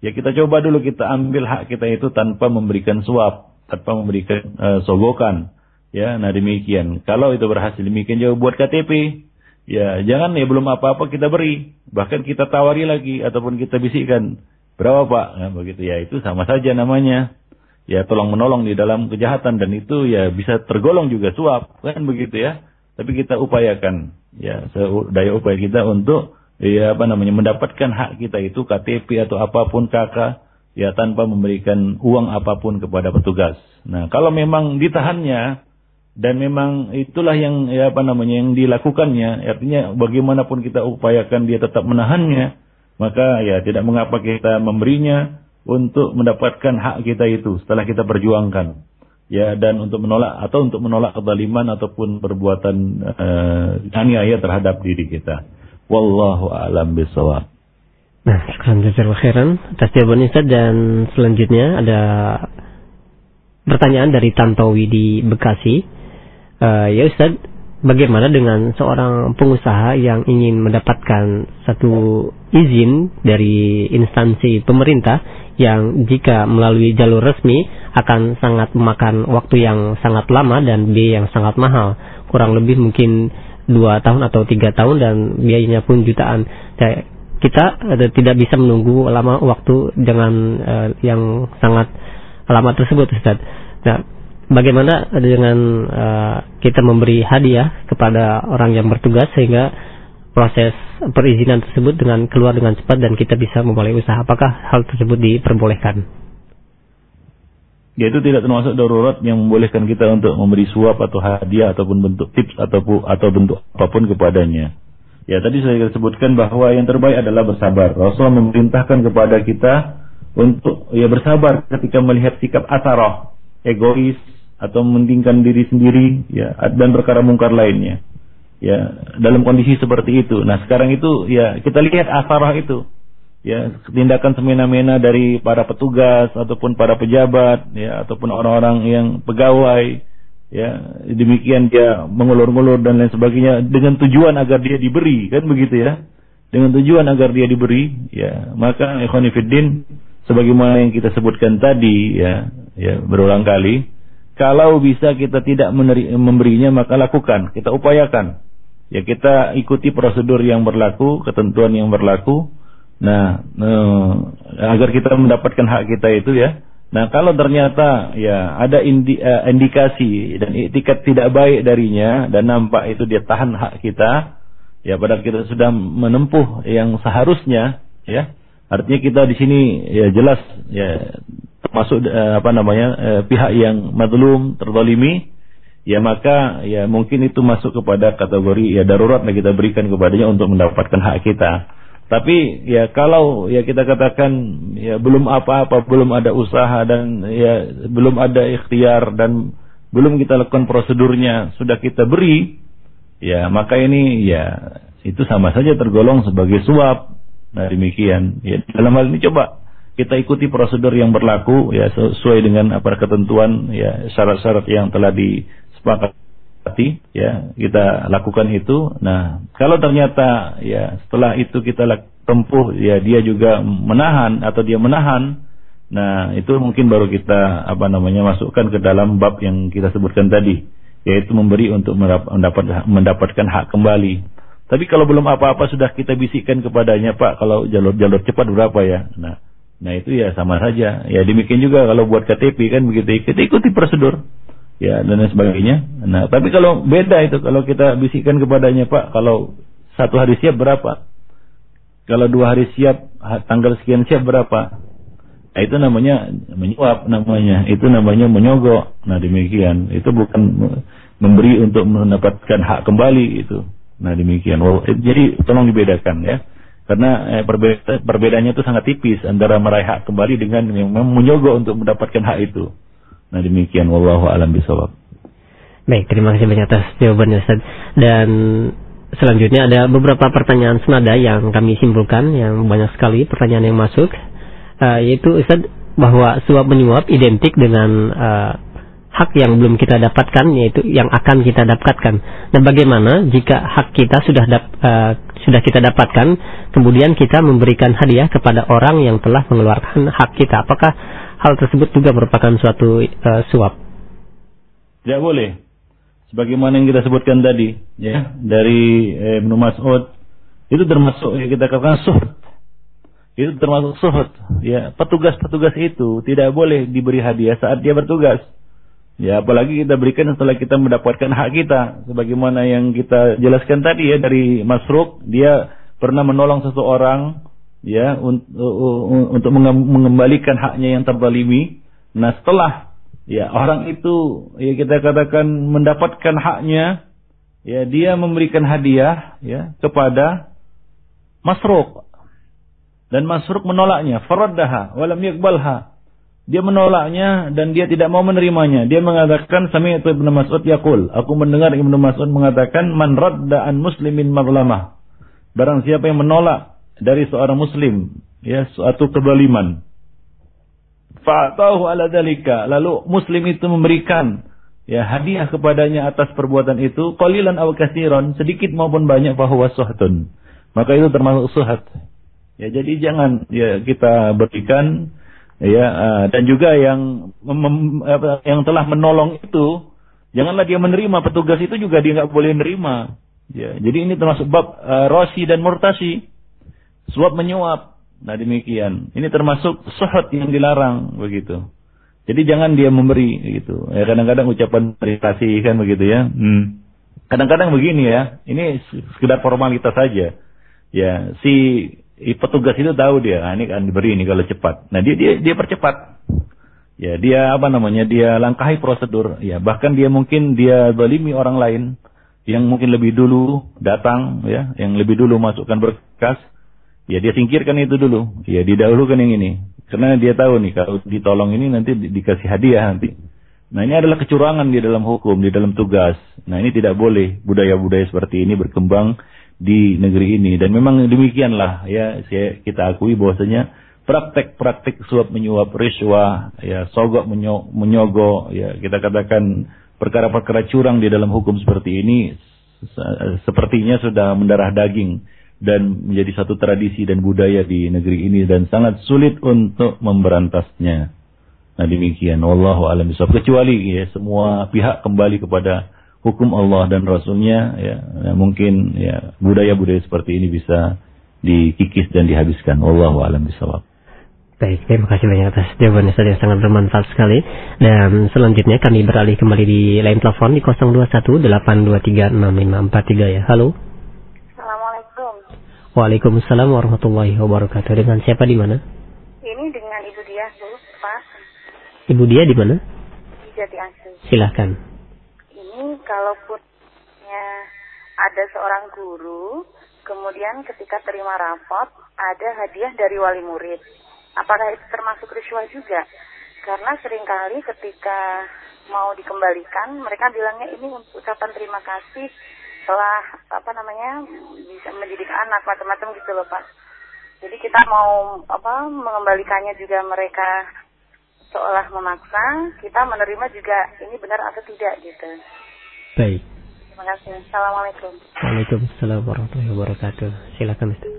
Ya kita coba dulu kita ambil hak kita itu tanpa memberikan suap, tanpa memberikan uh, sogokan. Ya, nah demikian. Kalau itu berhasil demikian juga buat KTP. Ya, jangan ya belum apa-apa kita beri. Bahkan kita tawari lagi ataupun kita bisikkan. Berapa Pak? Nah, begitu ya, itu sama saja namanya. Ya, tolong menolong di dalam kejahatan dan itu ya bisa tergolong juga suap. Kan begitu ya. Tapi kita upayakan ya daya upaya kita untuk ya apa namanya mendapatkan hak kita itu KTP atau apa pun KK ya tanpa memberikan uang apa pun kepada petugas. Nah, kalau memang ditahannya dan memang itulah yang ya apa namanya yang dilakukannya, artinya bagaimanapun kita upayakan dia tetap menahannya, maka ya tidak mengapa kita memberinya untuk mendapatkan hak kita itu setelah kita perjuangkan ya dan untuk menolak atau untuk menolak kezaliman ataupun perbuatan uh, aniaya terhadap diri kita. Wallahu a'lam bishawab. Nah, sekarang jazakallahu khairan atas jawaban Ustaz dan selanjutnya ada pertanyaan dari Tantowi di Bekasi. Uh, ya Ustaz, bagaimana dengan seorang pengusaha yang ingin mendapatkan satu izin dari instansi pemerintah yang jika melalui jalur resmi akan sangat memakan waktu yang sangat lama dan biaya yang sangat mahal kurang lebih mungkin dua tahun atau tiga tahun dan biayanya pun jutaan kita uh, tidak bisa menunggu lama waktu dengan uh, yang sangat lama tersebut Ustaz. Nah, bagaimana dengan uh, kita memberi hadiah kepada orang yang bertugas sehingga proses perizinan tersebut dengan keluar dengan cepat dan kita bisa memulai usaha. Apakah hal tersebut diperbolehkan? Ya itu tidak termasuk darurat yang membolehkan kita untuk memberi suap atau hadiah ataupun bentuk tips ataupun atau bentuk apa pun kepadanya. Ya tadi saya sebutkan bahwa yang terbaik adalah bersabar. Rasul memerintahkan kepada kita untuk ya bersabar ketika melihat sikap asarah, egois, atau mementingkan diri sendiri ya dan perkara mungkar lainnya. Ya dalam kondisi seperti itu. Nah sekarang itu ya kita lihat asarah itu. Ya tindakan semena-mena dari para petugas ataupun para pejabat ya ataupun orang-orang yang pegawai ya demikian dia mengulur-ngulur dan lain sebagainya dengan tujuan agar dia diberi kan begitu ya? Dengan tujuan agar dia diberi ya maka ikhwanifiddin sebagaimana yang kita sebutkan tadi ya ya berulang kali kalau bisa kita tidak memberinya maka lakukan, kita upayakan. ya kita ikuti prosedur yang berlaku, ketentuan yang berlaku. Nah, eh, agar kita mendapatkan hak kita itu ya. Nah, kalau ternyata ya ada indi, uh, indikasi dan etikat tidak baik darinya dan nampak itu dia tahan hak kita, ya padahal kita sudah menempuh yang seharusnya, ya. Artinya kita di sini ya jelas ya termasuk uh, apa namanya uh, pihak yang madlum, terzalimi, ya maka ya mungkin itu masuk kepada kategori ya darurat yang kita berikan kepadanya untuk mendapatkan hak kita. Tapi ya kalau ya kita katakan ya belum apa-apa, belum ada usaha dan ya belum ada ikhtiar dan belum kita lakukan prosedurnya sudah kita beri, ya maka ini ya itu sama saja tergolong sebagai suap. Nah demikian. Ya dalam hal ini coba kita ikuti prosedur yang berlaku ya sesuai dengan apa ketentuan ya syarat-syarat yang telah disepakati ya kita lakukan itu. Nah kalau ternyata ya setelah itu kita tempuh ya dia juga menahan atau dia menahan nah itu mungkin baru kita apa namanya masukkan ke dalam bab yang kita sebutkan tadi yaitu memberi untuk mendapat mendapatkan hak kembali. Tapi kalau belum apa-apa sudah kita bisikkan kepadanya Pak kalau jalur-jalur cepat berapa ya? Nah nah itu ya sama saja ya demikian juga kalau buat KTP kan begitu kita ikuti prosedur ya dan lain sebagainya. Nah, tapi kalau beda itu kalau kita bisikkan kepadanya Pak, kalau satu hari siap berapa? Kalau dua hari siap, tanggal sekian siap berapa? Nah, itu namanya menyuap namanya, itu namanya menyogok. Nah demikian, itu bukan memberi untuk mendapatkan hak kembali itu. Nah demikian. Jadi tolong dibedakan ya. Karena eh, perbeda, perbedaannya itu sangat tipis antara meraih hak kembali dengan yang menyogok untuk mendapatkan hak itu. Nah demikian wallahu alam bisawab. Baik, terima kasih banyak atas jawabannya Ustaz. Dan selanjutnya ada beberapa pertanyaan senada yang kami simpulkan yang banyak sekali pertanyaan yang masuk uh, yaitu Ustaz bahwa suap menyuap identik dengan uh, hak yang belum kita dapatkan yaitu yang akan kita dapatkan. Nah, bagaimana jika hak kita sudah dap, uh, sudah kita dapatkan kemudian kita memberikan hadiah kepada orang yang telah mengeluarkan hak kita? Apakah hal tersebut juga merupakan suatu uh, suap. Tidak boleh. Sebagaimana yang kita sebutkan tadi, ya, dari eh, Ibnu Mas'ud, itu termasuk ya kita katakan suhud. Itu termasuk suhud. Ya, petugas-petugas itu tidak boleh diberi hadiah saat dia bertugas. Ya, apalagi kita berikan setelah kita mendapatkan hak kita. Sebagaimana yang kita jelaskan tadi ya dari Masruk, dia pernah menolong seseorang ya untuk mengembalikan haknya yang terzalimi. Nah, setelah ya orang itu ya kita katakan mendapatkan haknya, ya dia memberikan hadiah ya kepada Masruq. Dan Masruq menolaknya, faraddaha walam yakbalha. Dia menolaknya dan dia tidak mau menerimanya. Dia mengatakan sami itu Ibnu Mas'ud yaqul, aku mendengar Ibnu Mas'ud mengatakan man radda an muslimin madlamah. Barang siapa yang menolak dari seorang muslim ya suatu kezaliman. Fa'atahu ala dalika lalu muslim itu memberikan ya hadiah kepadanya atas perbuatan itu qalilan aw katsiran sedikit maupun banyak bahwa suhtun maka itu termasuk suhat. Ya jadi jangan ya kita berikan ya uh, dan juga yang mem, yang telah menolong itu janganlah dia menerima petugas itu juga dia nggak boleh menerima ya jadi ini termasuk bab uh, rosi dan murtasi Suap menyuap. Nah demikian. Ini termasuk suhud yang dilarang begitu. Jadi jangan dia memberi gitu. Ya kadang-kadang ucapan terima kasih kan begitu ya. Hmm. Kadang-kadang begini ya. Ini sekedar formalitas saja. Ya si petugas itu tahu dia. Nah, ini kan diberi ini kalau cepat. Nah dia dia dia percepat. Ya dia apa namanya dia langkahi prosedur. Ya bahkan dia mungkin dia balimi orang lain yang mungkin lebih dulu datang ya, yang lebih dulu masukkan berkas Ya dia singkirkan itu dulu. Ya didahulukan yang ini. Karena dia tahu nih kalau ditolong ini nanti di dikasih hadiah nanti. Nah ini adalah kecurangan di dalam hukum, di dalam tugas. Nah ini tidak boleh budaya-budaya seperti ini berkembang di negeri ini. Dan memang demikianlah ya kita akui bahwasanya praktek-praktek suap menyuap riswa, ya sogok menyogok, ya kita katakan perkara-perkara curang di dalam hukum seperti ini sepertinya sudah mendarah daging dan menjadi satu tradisi dan budaya di negeri ini dan sangat sulit untuk memberantasnya. Nah demikian, wallahu alam. Kecuali ya semua pihak kembali kepada hukum Allah dan Rasulnya ya, ya mungkin ya budaya-budaya seperti ini bisa dikikis dan dihabiskan. Wallahu a'lam bishawab. Baik, terima kasih banyak atas jawabannya Ustaz yang sangat bermanfaat sekali. Dan selanjutnya kami beralih kembali di line telepon di 0218236543 ya. Halo. Assalamualaikum. Waalaikumsalam warahmatullahi wabarakatuh. Dengan siapa di mana? Ini dengan Ibu Dia, Bu, Pak. Ibu dia di mana? Di Jati Asih. Silahkan. Kalaupun ya, ada seorang guru, kemudian ketika terima rapot, ada hadiah dari wali murid apakah itu termasuk riswah juga? Karena sering kali ketika mau dikembalikan, mereka bilangnya ini ucapan terima kasih setelah apa namanya bisa mendidik anak macam-macam gitu loh Pak. Jadi kita mau apa mengembalikannya juga mereka seolah memaksa, kita menerima juga ini benar atau tidak gitu. Baik. Terima kasih. Assalamualaikum. Waalaikumsalam warahmatullahi wabarakatuh. Silakan Ustaz.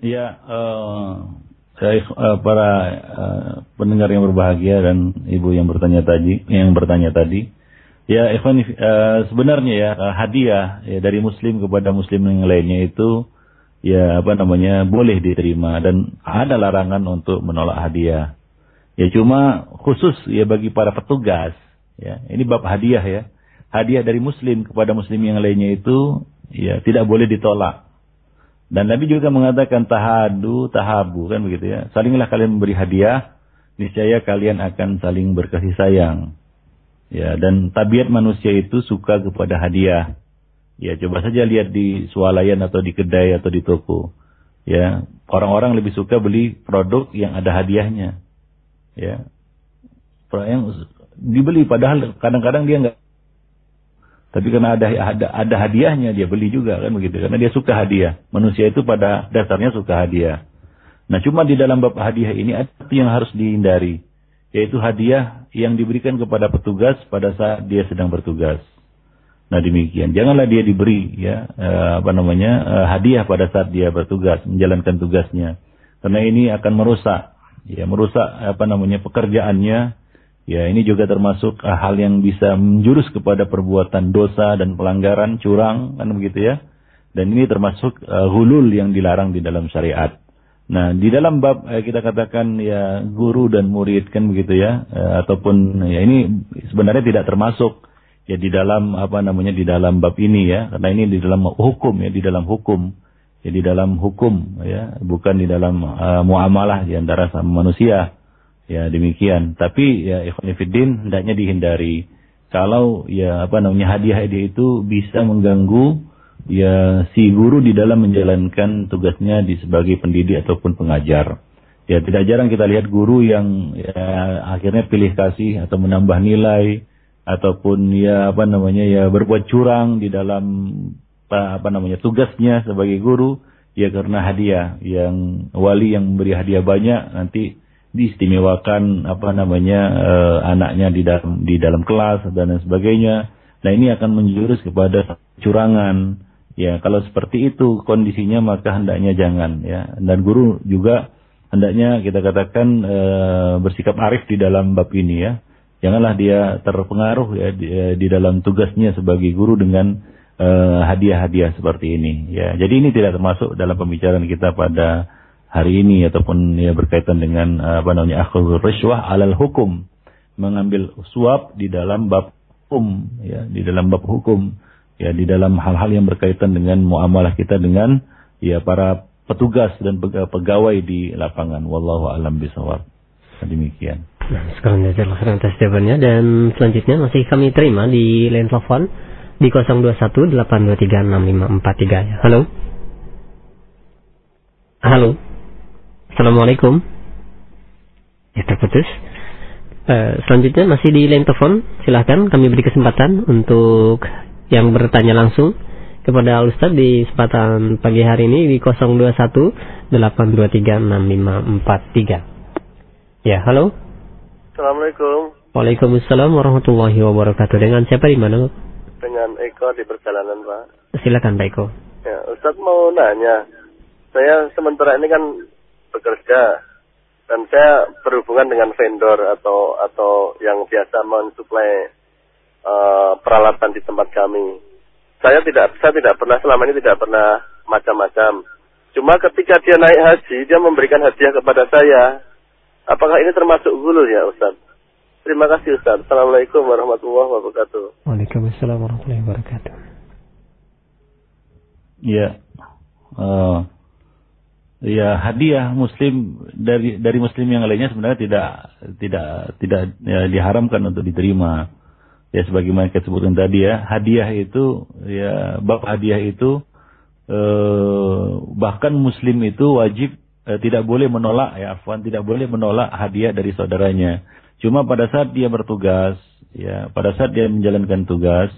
Ya, uh, saya uh, para uh, pendengar yang berbahagia dan ibu yang bertanya tadi, yang bertanya tadi, ya Ikhwan uh, sebenarnya ya hadiah ya, dari muslim kepada muslim yang lainnya itu ya apa namanya boleh diterima dan ada larangan untuk menolak hadiah. Ya cuma khusus ya bagi para petugas ya. Ini bab hadiah ya. Hadiah dari muslim kepada muslim yang lainnya itu ya tidak boleh ditolak. Dan Nabi juga mengatakan tahadu, tahabu kan begitu ya. Salinglah kalian memberi hadiah, niscaya kalian akan saling berkasih sayang. Ya, dan tabiat manusia itu suka kepada hadiah. Ya, coba saja lihat di swalayan atau di kedai atau di toko. Ya, orang-orang lebih suka beli produk yang ada hadiahnya. Ya. Yang dibeli padahal kadang-kadang dia nggak tapi karena ada, ada ada hadiahnya dia beli juga kan begitu karena dia suka hadiah. Manusia itu pada dasarnya suka hadiah. Nah, cuma di dalam bab hadiah ini ada yang harus dihindari, yaitu hadiah yang diberikan kepada petugas pada saat dia sedang bertugas. Nah, demikian. Janganlah dia diberi ya eh, apa namanya eh, hadiah pada saat dia bertugas menjalankan tugasnya. Karena ini akan merusak ya merusak apa namanya pekerjaannya Ya, ini juga termasuk uh, hal yang bisa menjurus kepada perbuatan dosa dan pelanggaran, curang, kan begitu ya. Dan ini termasuk uh, hulul yang dilarang di dalam syariat. Nah, di dalam bab uh, kita katakan ya guru dan murid kan begitu ya, uh, ataupun ya ini sebenarnya tidak termasuk ya di dalam apa namanya di dalam bab ini ya, karena ini di dalam hukum ya, di dalam hukum. Ya di dalam hukum ya, bukan di dalam uh, muamalah di antara sama manusia. Ya demikian. Tapi ya ikhwanifiddin hendaknya dihindari. Kalau ya apa namanya hadiah-hadiah itu bisa mengganggu ya si guru di dalam menjalankan tugasnya di sebagai pendidik ataupun pengajar. Ya tidak jarang kita lihat guru yang ya, akhirnya pilih kasih atau menambah nilai ataupun ya apa namanya ya berbuat curang di dalam apa, apa namanya tugasnya sebagai guru ya karena hadiah yang wali yang memberi hadiah banyak nanti diistimewakan apa namanya uh, anaknya di dalam di dalam kelas dan lain sebagainya. Nah ini akan menjurus kepada curangan. Ya kalau seperti itu kondisinya maka hendaknya jangan ya. Dan guru juga hendaknya kita katakan uh, bersikap arif di dalam bab ini ya. Janganlah dia terpengaruh ya di, eh, di dalam tugasnya sebagai guru dengan hadiah-hadiah uh, seperti ini ya. Jadi ini tidak termasuk dalam pembicaraan kita pada hari ini ataupun ya berkaitan dengan apa namanya akhul riswah alal hukum mengambil suap di dalam bab hukum ya di dalam bab hukum ya di dalam hal-hal yang berkaitan dengan muamalah kita dengan ya para petugas dan pegawai di lapangan wallahu alam bisawab demikian Nah, sekarang jazakallah khairan atas jawabannya dan selanjutnya masih kami terima di line telepon di 0218236543 ya. Halo. Halo. Assalamualaikum. Ya terputus. Uh, selanjutnya masih di line telepon. Silahkan kami beri kesempatan untuk yang bertanya langsung kepada Ustaz di kesempatan pagi hari ini di 021 8236543. Ya, halo. Assalamualaikum. Waalaikumsalam warahmatullahi wabarakatuh. Dengan siapa di mana? Dengan Eko di perjalanan, Pak. Silakan, Pak Eko. Ya, Ustaz mau nanya. Saya sementara ini kan bekerja dan saya berhubungan dengan vendor atau atau yang biasa mensuplai uh, peralatan di tempat kami. Saya tidak saya tidak pernah selama ini tidak pernah macam-macam. Cuma ketika dia naik haji, dia memberikan hadiah kepada saya. Apakah ini termasuk gulul ya Ustaz? Terima kasih Ustaz. Assalamualaikum warahmatullahi wabarakatuh. Waalaikumsalam warahmatullahi wabarakatuh. Ya. Uh, ya hadiah muslim dari dari muslim yang lainnya sebenarnya tidak tidak tidak ya, diharamkan untuk diterima. Ya sebagaimana kita sebutkan tadi ya, hadiah itu ya bab hadiah itu eh, bahkan muslim itu wajib eh, tidak boleh menolak ya afwan tidak boleh menolak hadiah dari saudaranya. Cuma pada saat dia bertugas, ya, pada saat dia menjalankan tugas,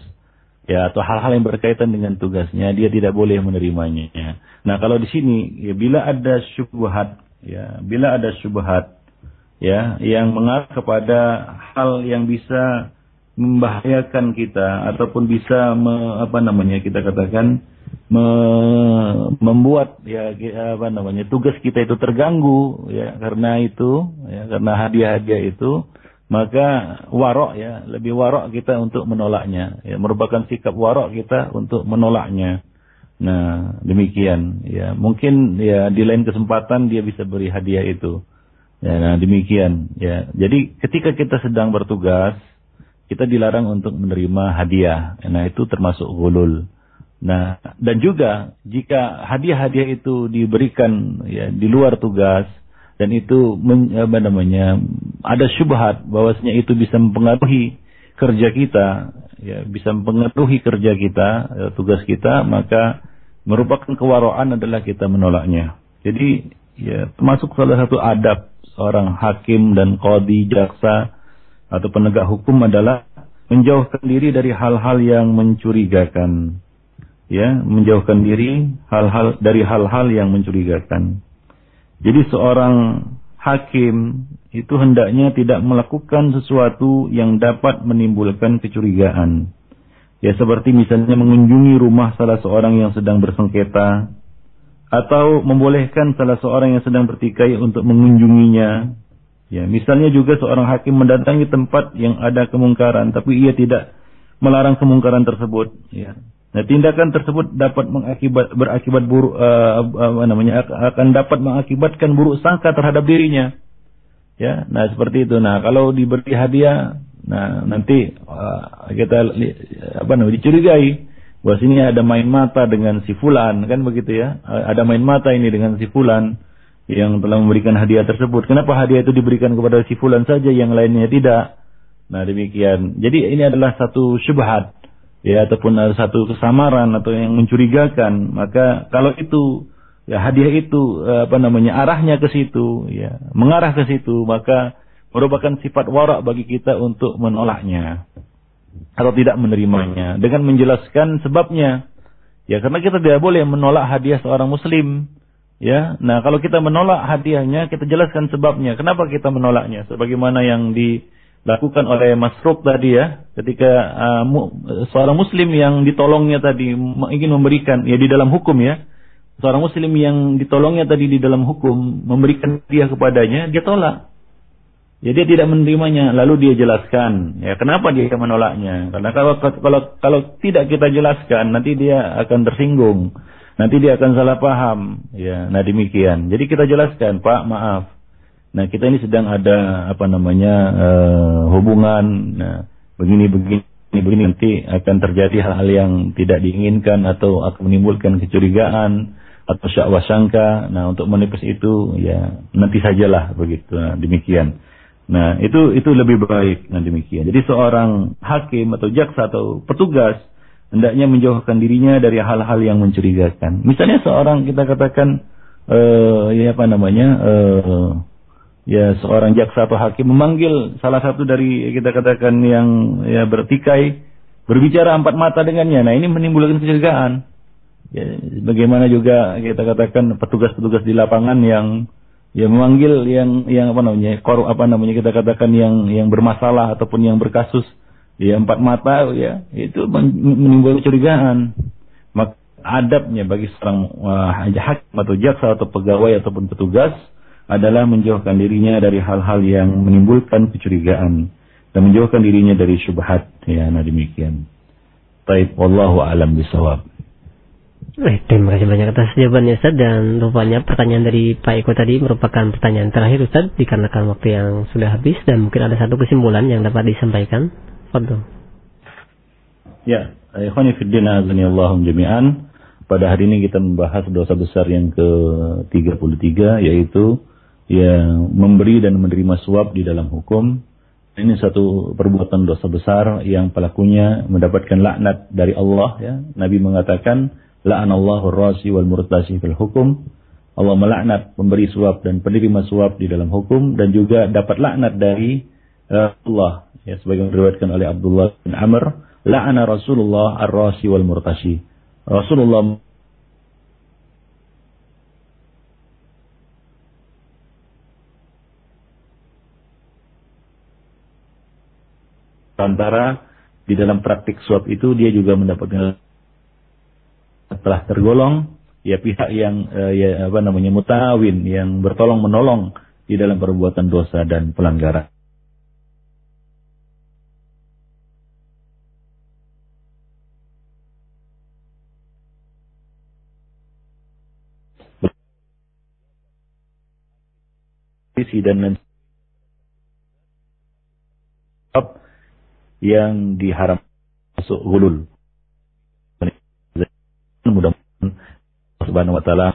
ya, atau hal-hal yang berkaitan dengan tugasnya, dia tidak boleh menerimanya. Nah, kalau di sini, ya, bila ada syubhat, ya, bila ada syubhat, ya, yang mengarah kepada hal yang bisa membahayakan kita ataupun bisa me, apa namanya kita katakan me, membuat ya apa namanya tugas kita itu terganggu ya karena itu ya karena hadiah-hadiah itu maka warok ya lebih warok kita untuk menolaknya. Ya merupakan sikap warok kita untuk menolaknya. Nah demikian. Ya mungkin ya di lain kesempatan dia bisa beri hadiah itu. Ya nah demikian. Ya jadi ketika kita sedang bertugas kita dilarang untuk menerima hadiah. Nah itu termasuk gulul. Nah dan juga jika hadiah-hadiah itu diberikan ya di luar tugas dan itu men, apa namanya ada syubhat bahwasanya itu bisa mempengaruhi kerja kita ya bisa mempengaruhi kerja kita ya, tugas kita maka merupakan kewaraan adalah kita menolaknya. Jadi ya termasuk salah satu adab seorang hakim dan qadi jaksa atau penegak hukum adalah menjauhkan diri dari hal-hal yang mencurigakan. Ya menjauhkan diri hal-hal dari hal-hal yang mencurigakan jadi seorang hakim itu hendaknya tidak melakukan sesuatu yang dapat menimbulkan kecurigaan. Ya seperti misalnya mengunjungi rumah salah seorang yang sedang bersengketa atau membolehkan salah seorang yang sedang bertikai untuk mengunjunginya. Ya, misalnya juga seorang hakim mendatangi tempat yang ada kemungkaran tapi ia tidak melarang kemungkaran tersebut, ya. Nah, tindakan tersebut dapat mengakibat berakibat buruk uh, apa namanya akan dapat mengakibatkan buruk sangka terhadap dirinya. Ya, nah seperti itu. Nah, kalau diberi hadiah, nah nanti uh, kita apa namanya dicurigai bahwa sini ada main mata dengan si fulan, kan begitu ya? Ada main mata ini dengan si fulan yang telah memberikan hadiah tersebut. Kenapa hadiah itu diberikan kepada si fulan saja yang lainnya tidak? Nah, demikian. Jadi ini adalah satu syubhat ya ataupun ada satu kesamaran atau yang mencurigakan maka kalau itu ya hadiah itu eh, apa namanya arahnya ke situ ya mengarah ke situ maka merupakan sifat warak bagi kita untuk menolaknya atau tidak menerimanya. Dengan menjelaskan sebabnya ya karena kita tidak boleh menolak hadiah seorang muslim ya. Nah kalau kita menolak hadiahnya kita jelaskan sebabnya. Kenapa kita menolaknya? Sebagaimana yang di lakukan oleh Masruk tadi ya ketika uh, mu, seorang muslim yang ditolongnya tadi ingin memberikan ya di dalam hukum ya. Seorang muslim yang ditolongnya tadi di dalam hukum memberikan dia kepadanya dia tolak. Ya dia tidak menerimanya lalu dia jelaskan. Ya kenapa dia menolaknya? Karena kalau kalau kalau tidak kita jelaskan nanti dia akan tersinggung. Nanti dia akan salah paham. Ya nah demikian. Jadi kita jelaskan Pak maaf Nah kita ini sedang ada apa namanya uh, hubungan, nah, begini begini begini nanti akan terjadi hal-hal yang tidak diinginkan atau akan menimbulkan kecurigaan atau syakwa sangka. Nah untuk menipis itu ya nanti sajalah begitu. Nah, demikian. Nah itu itu lebih baik. Nah demikian. Jadi seorang hakim atau jaksa atau petugas hendaknya menjauhkan dirinya dari hal-hal yang mencurigakan. Misalnya seorang kita katakan uh, ya apa namanya uh, ya seorang jaksa atau hakim memanggil salah satu dari kita katakan yang ya bertikai berbicara empat mata dengannya. Nah ini menimbulkan kecurigaan. Ya, bagaimana juga kita katakan petugas-petugas di lapangan yang ya memanggil yang yang apa namanya korup apa namanya kita katakan yang yang bermasalah ataupun yang berkasus ya empat mata ya itu menimbulkan kecurigaan. Maka adabnya bagi seorang uh, hakim atau jaksa atau pegawai ataupun petugas adalah menjauhkan dirinya dari hal-hal yang menimbulkan kecurigaan. dan menjauhkan dirinya dari syubhat ya nah demikian. Taib wallahu alam bisawab. Baik, terima kasih banyak atas jawabannya Ustaz dan rupanya pertanyaan dari Pak Eko tadi merupakan pertanyaan terakhir Ustaz dikarenakan waktu yang sudah habis dan mungkin ada satu kesimpulan yang dapat disampaikan. Fadol. Ya, ikhwani fiddin jami'an. Pada hari ini kita membahas dosa besar yang ke-33 yaitu yang memberi dan menerima suap di dalam hukum. Ini satu perbuatan dosa besar yang pelakunya mendapatkan laknat dari Allah ya. Nabi mengatakan la'anallahu rasi wal murtasi fil hukum. Allah melaknat pemberi suap dan penerima suap di dalam hukum dan juga dapat laknat dari uh, Allah ya sebagai diriwayatkan oleh Abdullah bin Amr la'ana Rasulullah ar-rasi wal murtasi. Rasulullah antara di dalam praktik suap itu dia juga mendapatkan telah tergolong ya pihak yang uh, ya apa namanya mutawin yang bertolong menolong di dalam perbuatan dosa dan pelanggaran. dan yang diharam masuk gulul mudah-mudahan Subhanahu wa taala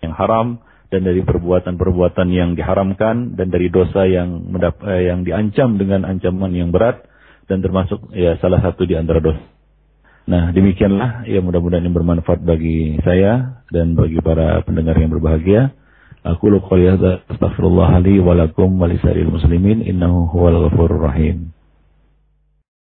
yang haram dan dari perbuatan-perbuatan yang diharamkan dan dari dosa yang mendap eh, yang diancam dengan ancaman yang berat dan termasuk ya salah satu di antara dosa. Nah, demikianlah ya mudah-mudahan yang bermanfaat bagi saya dan bagi para pendengar yang berbahagia. Aku lu qouli hadza astaghfirullah li wa lakum muslimin innahu huwal ghafurur rahim.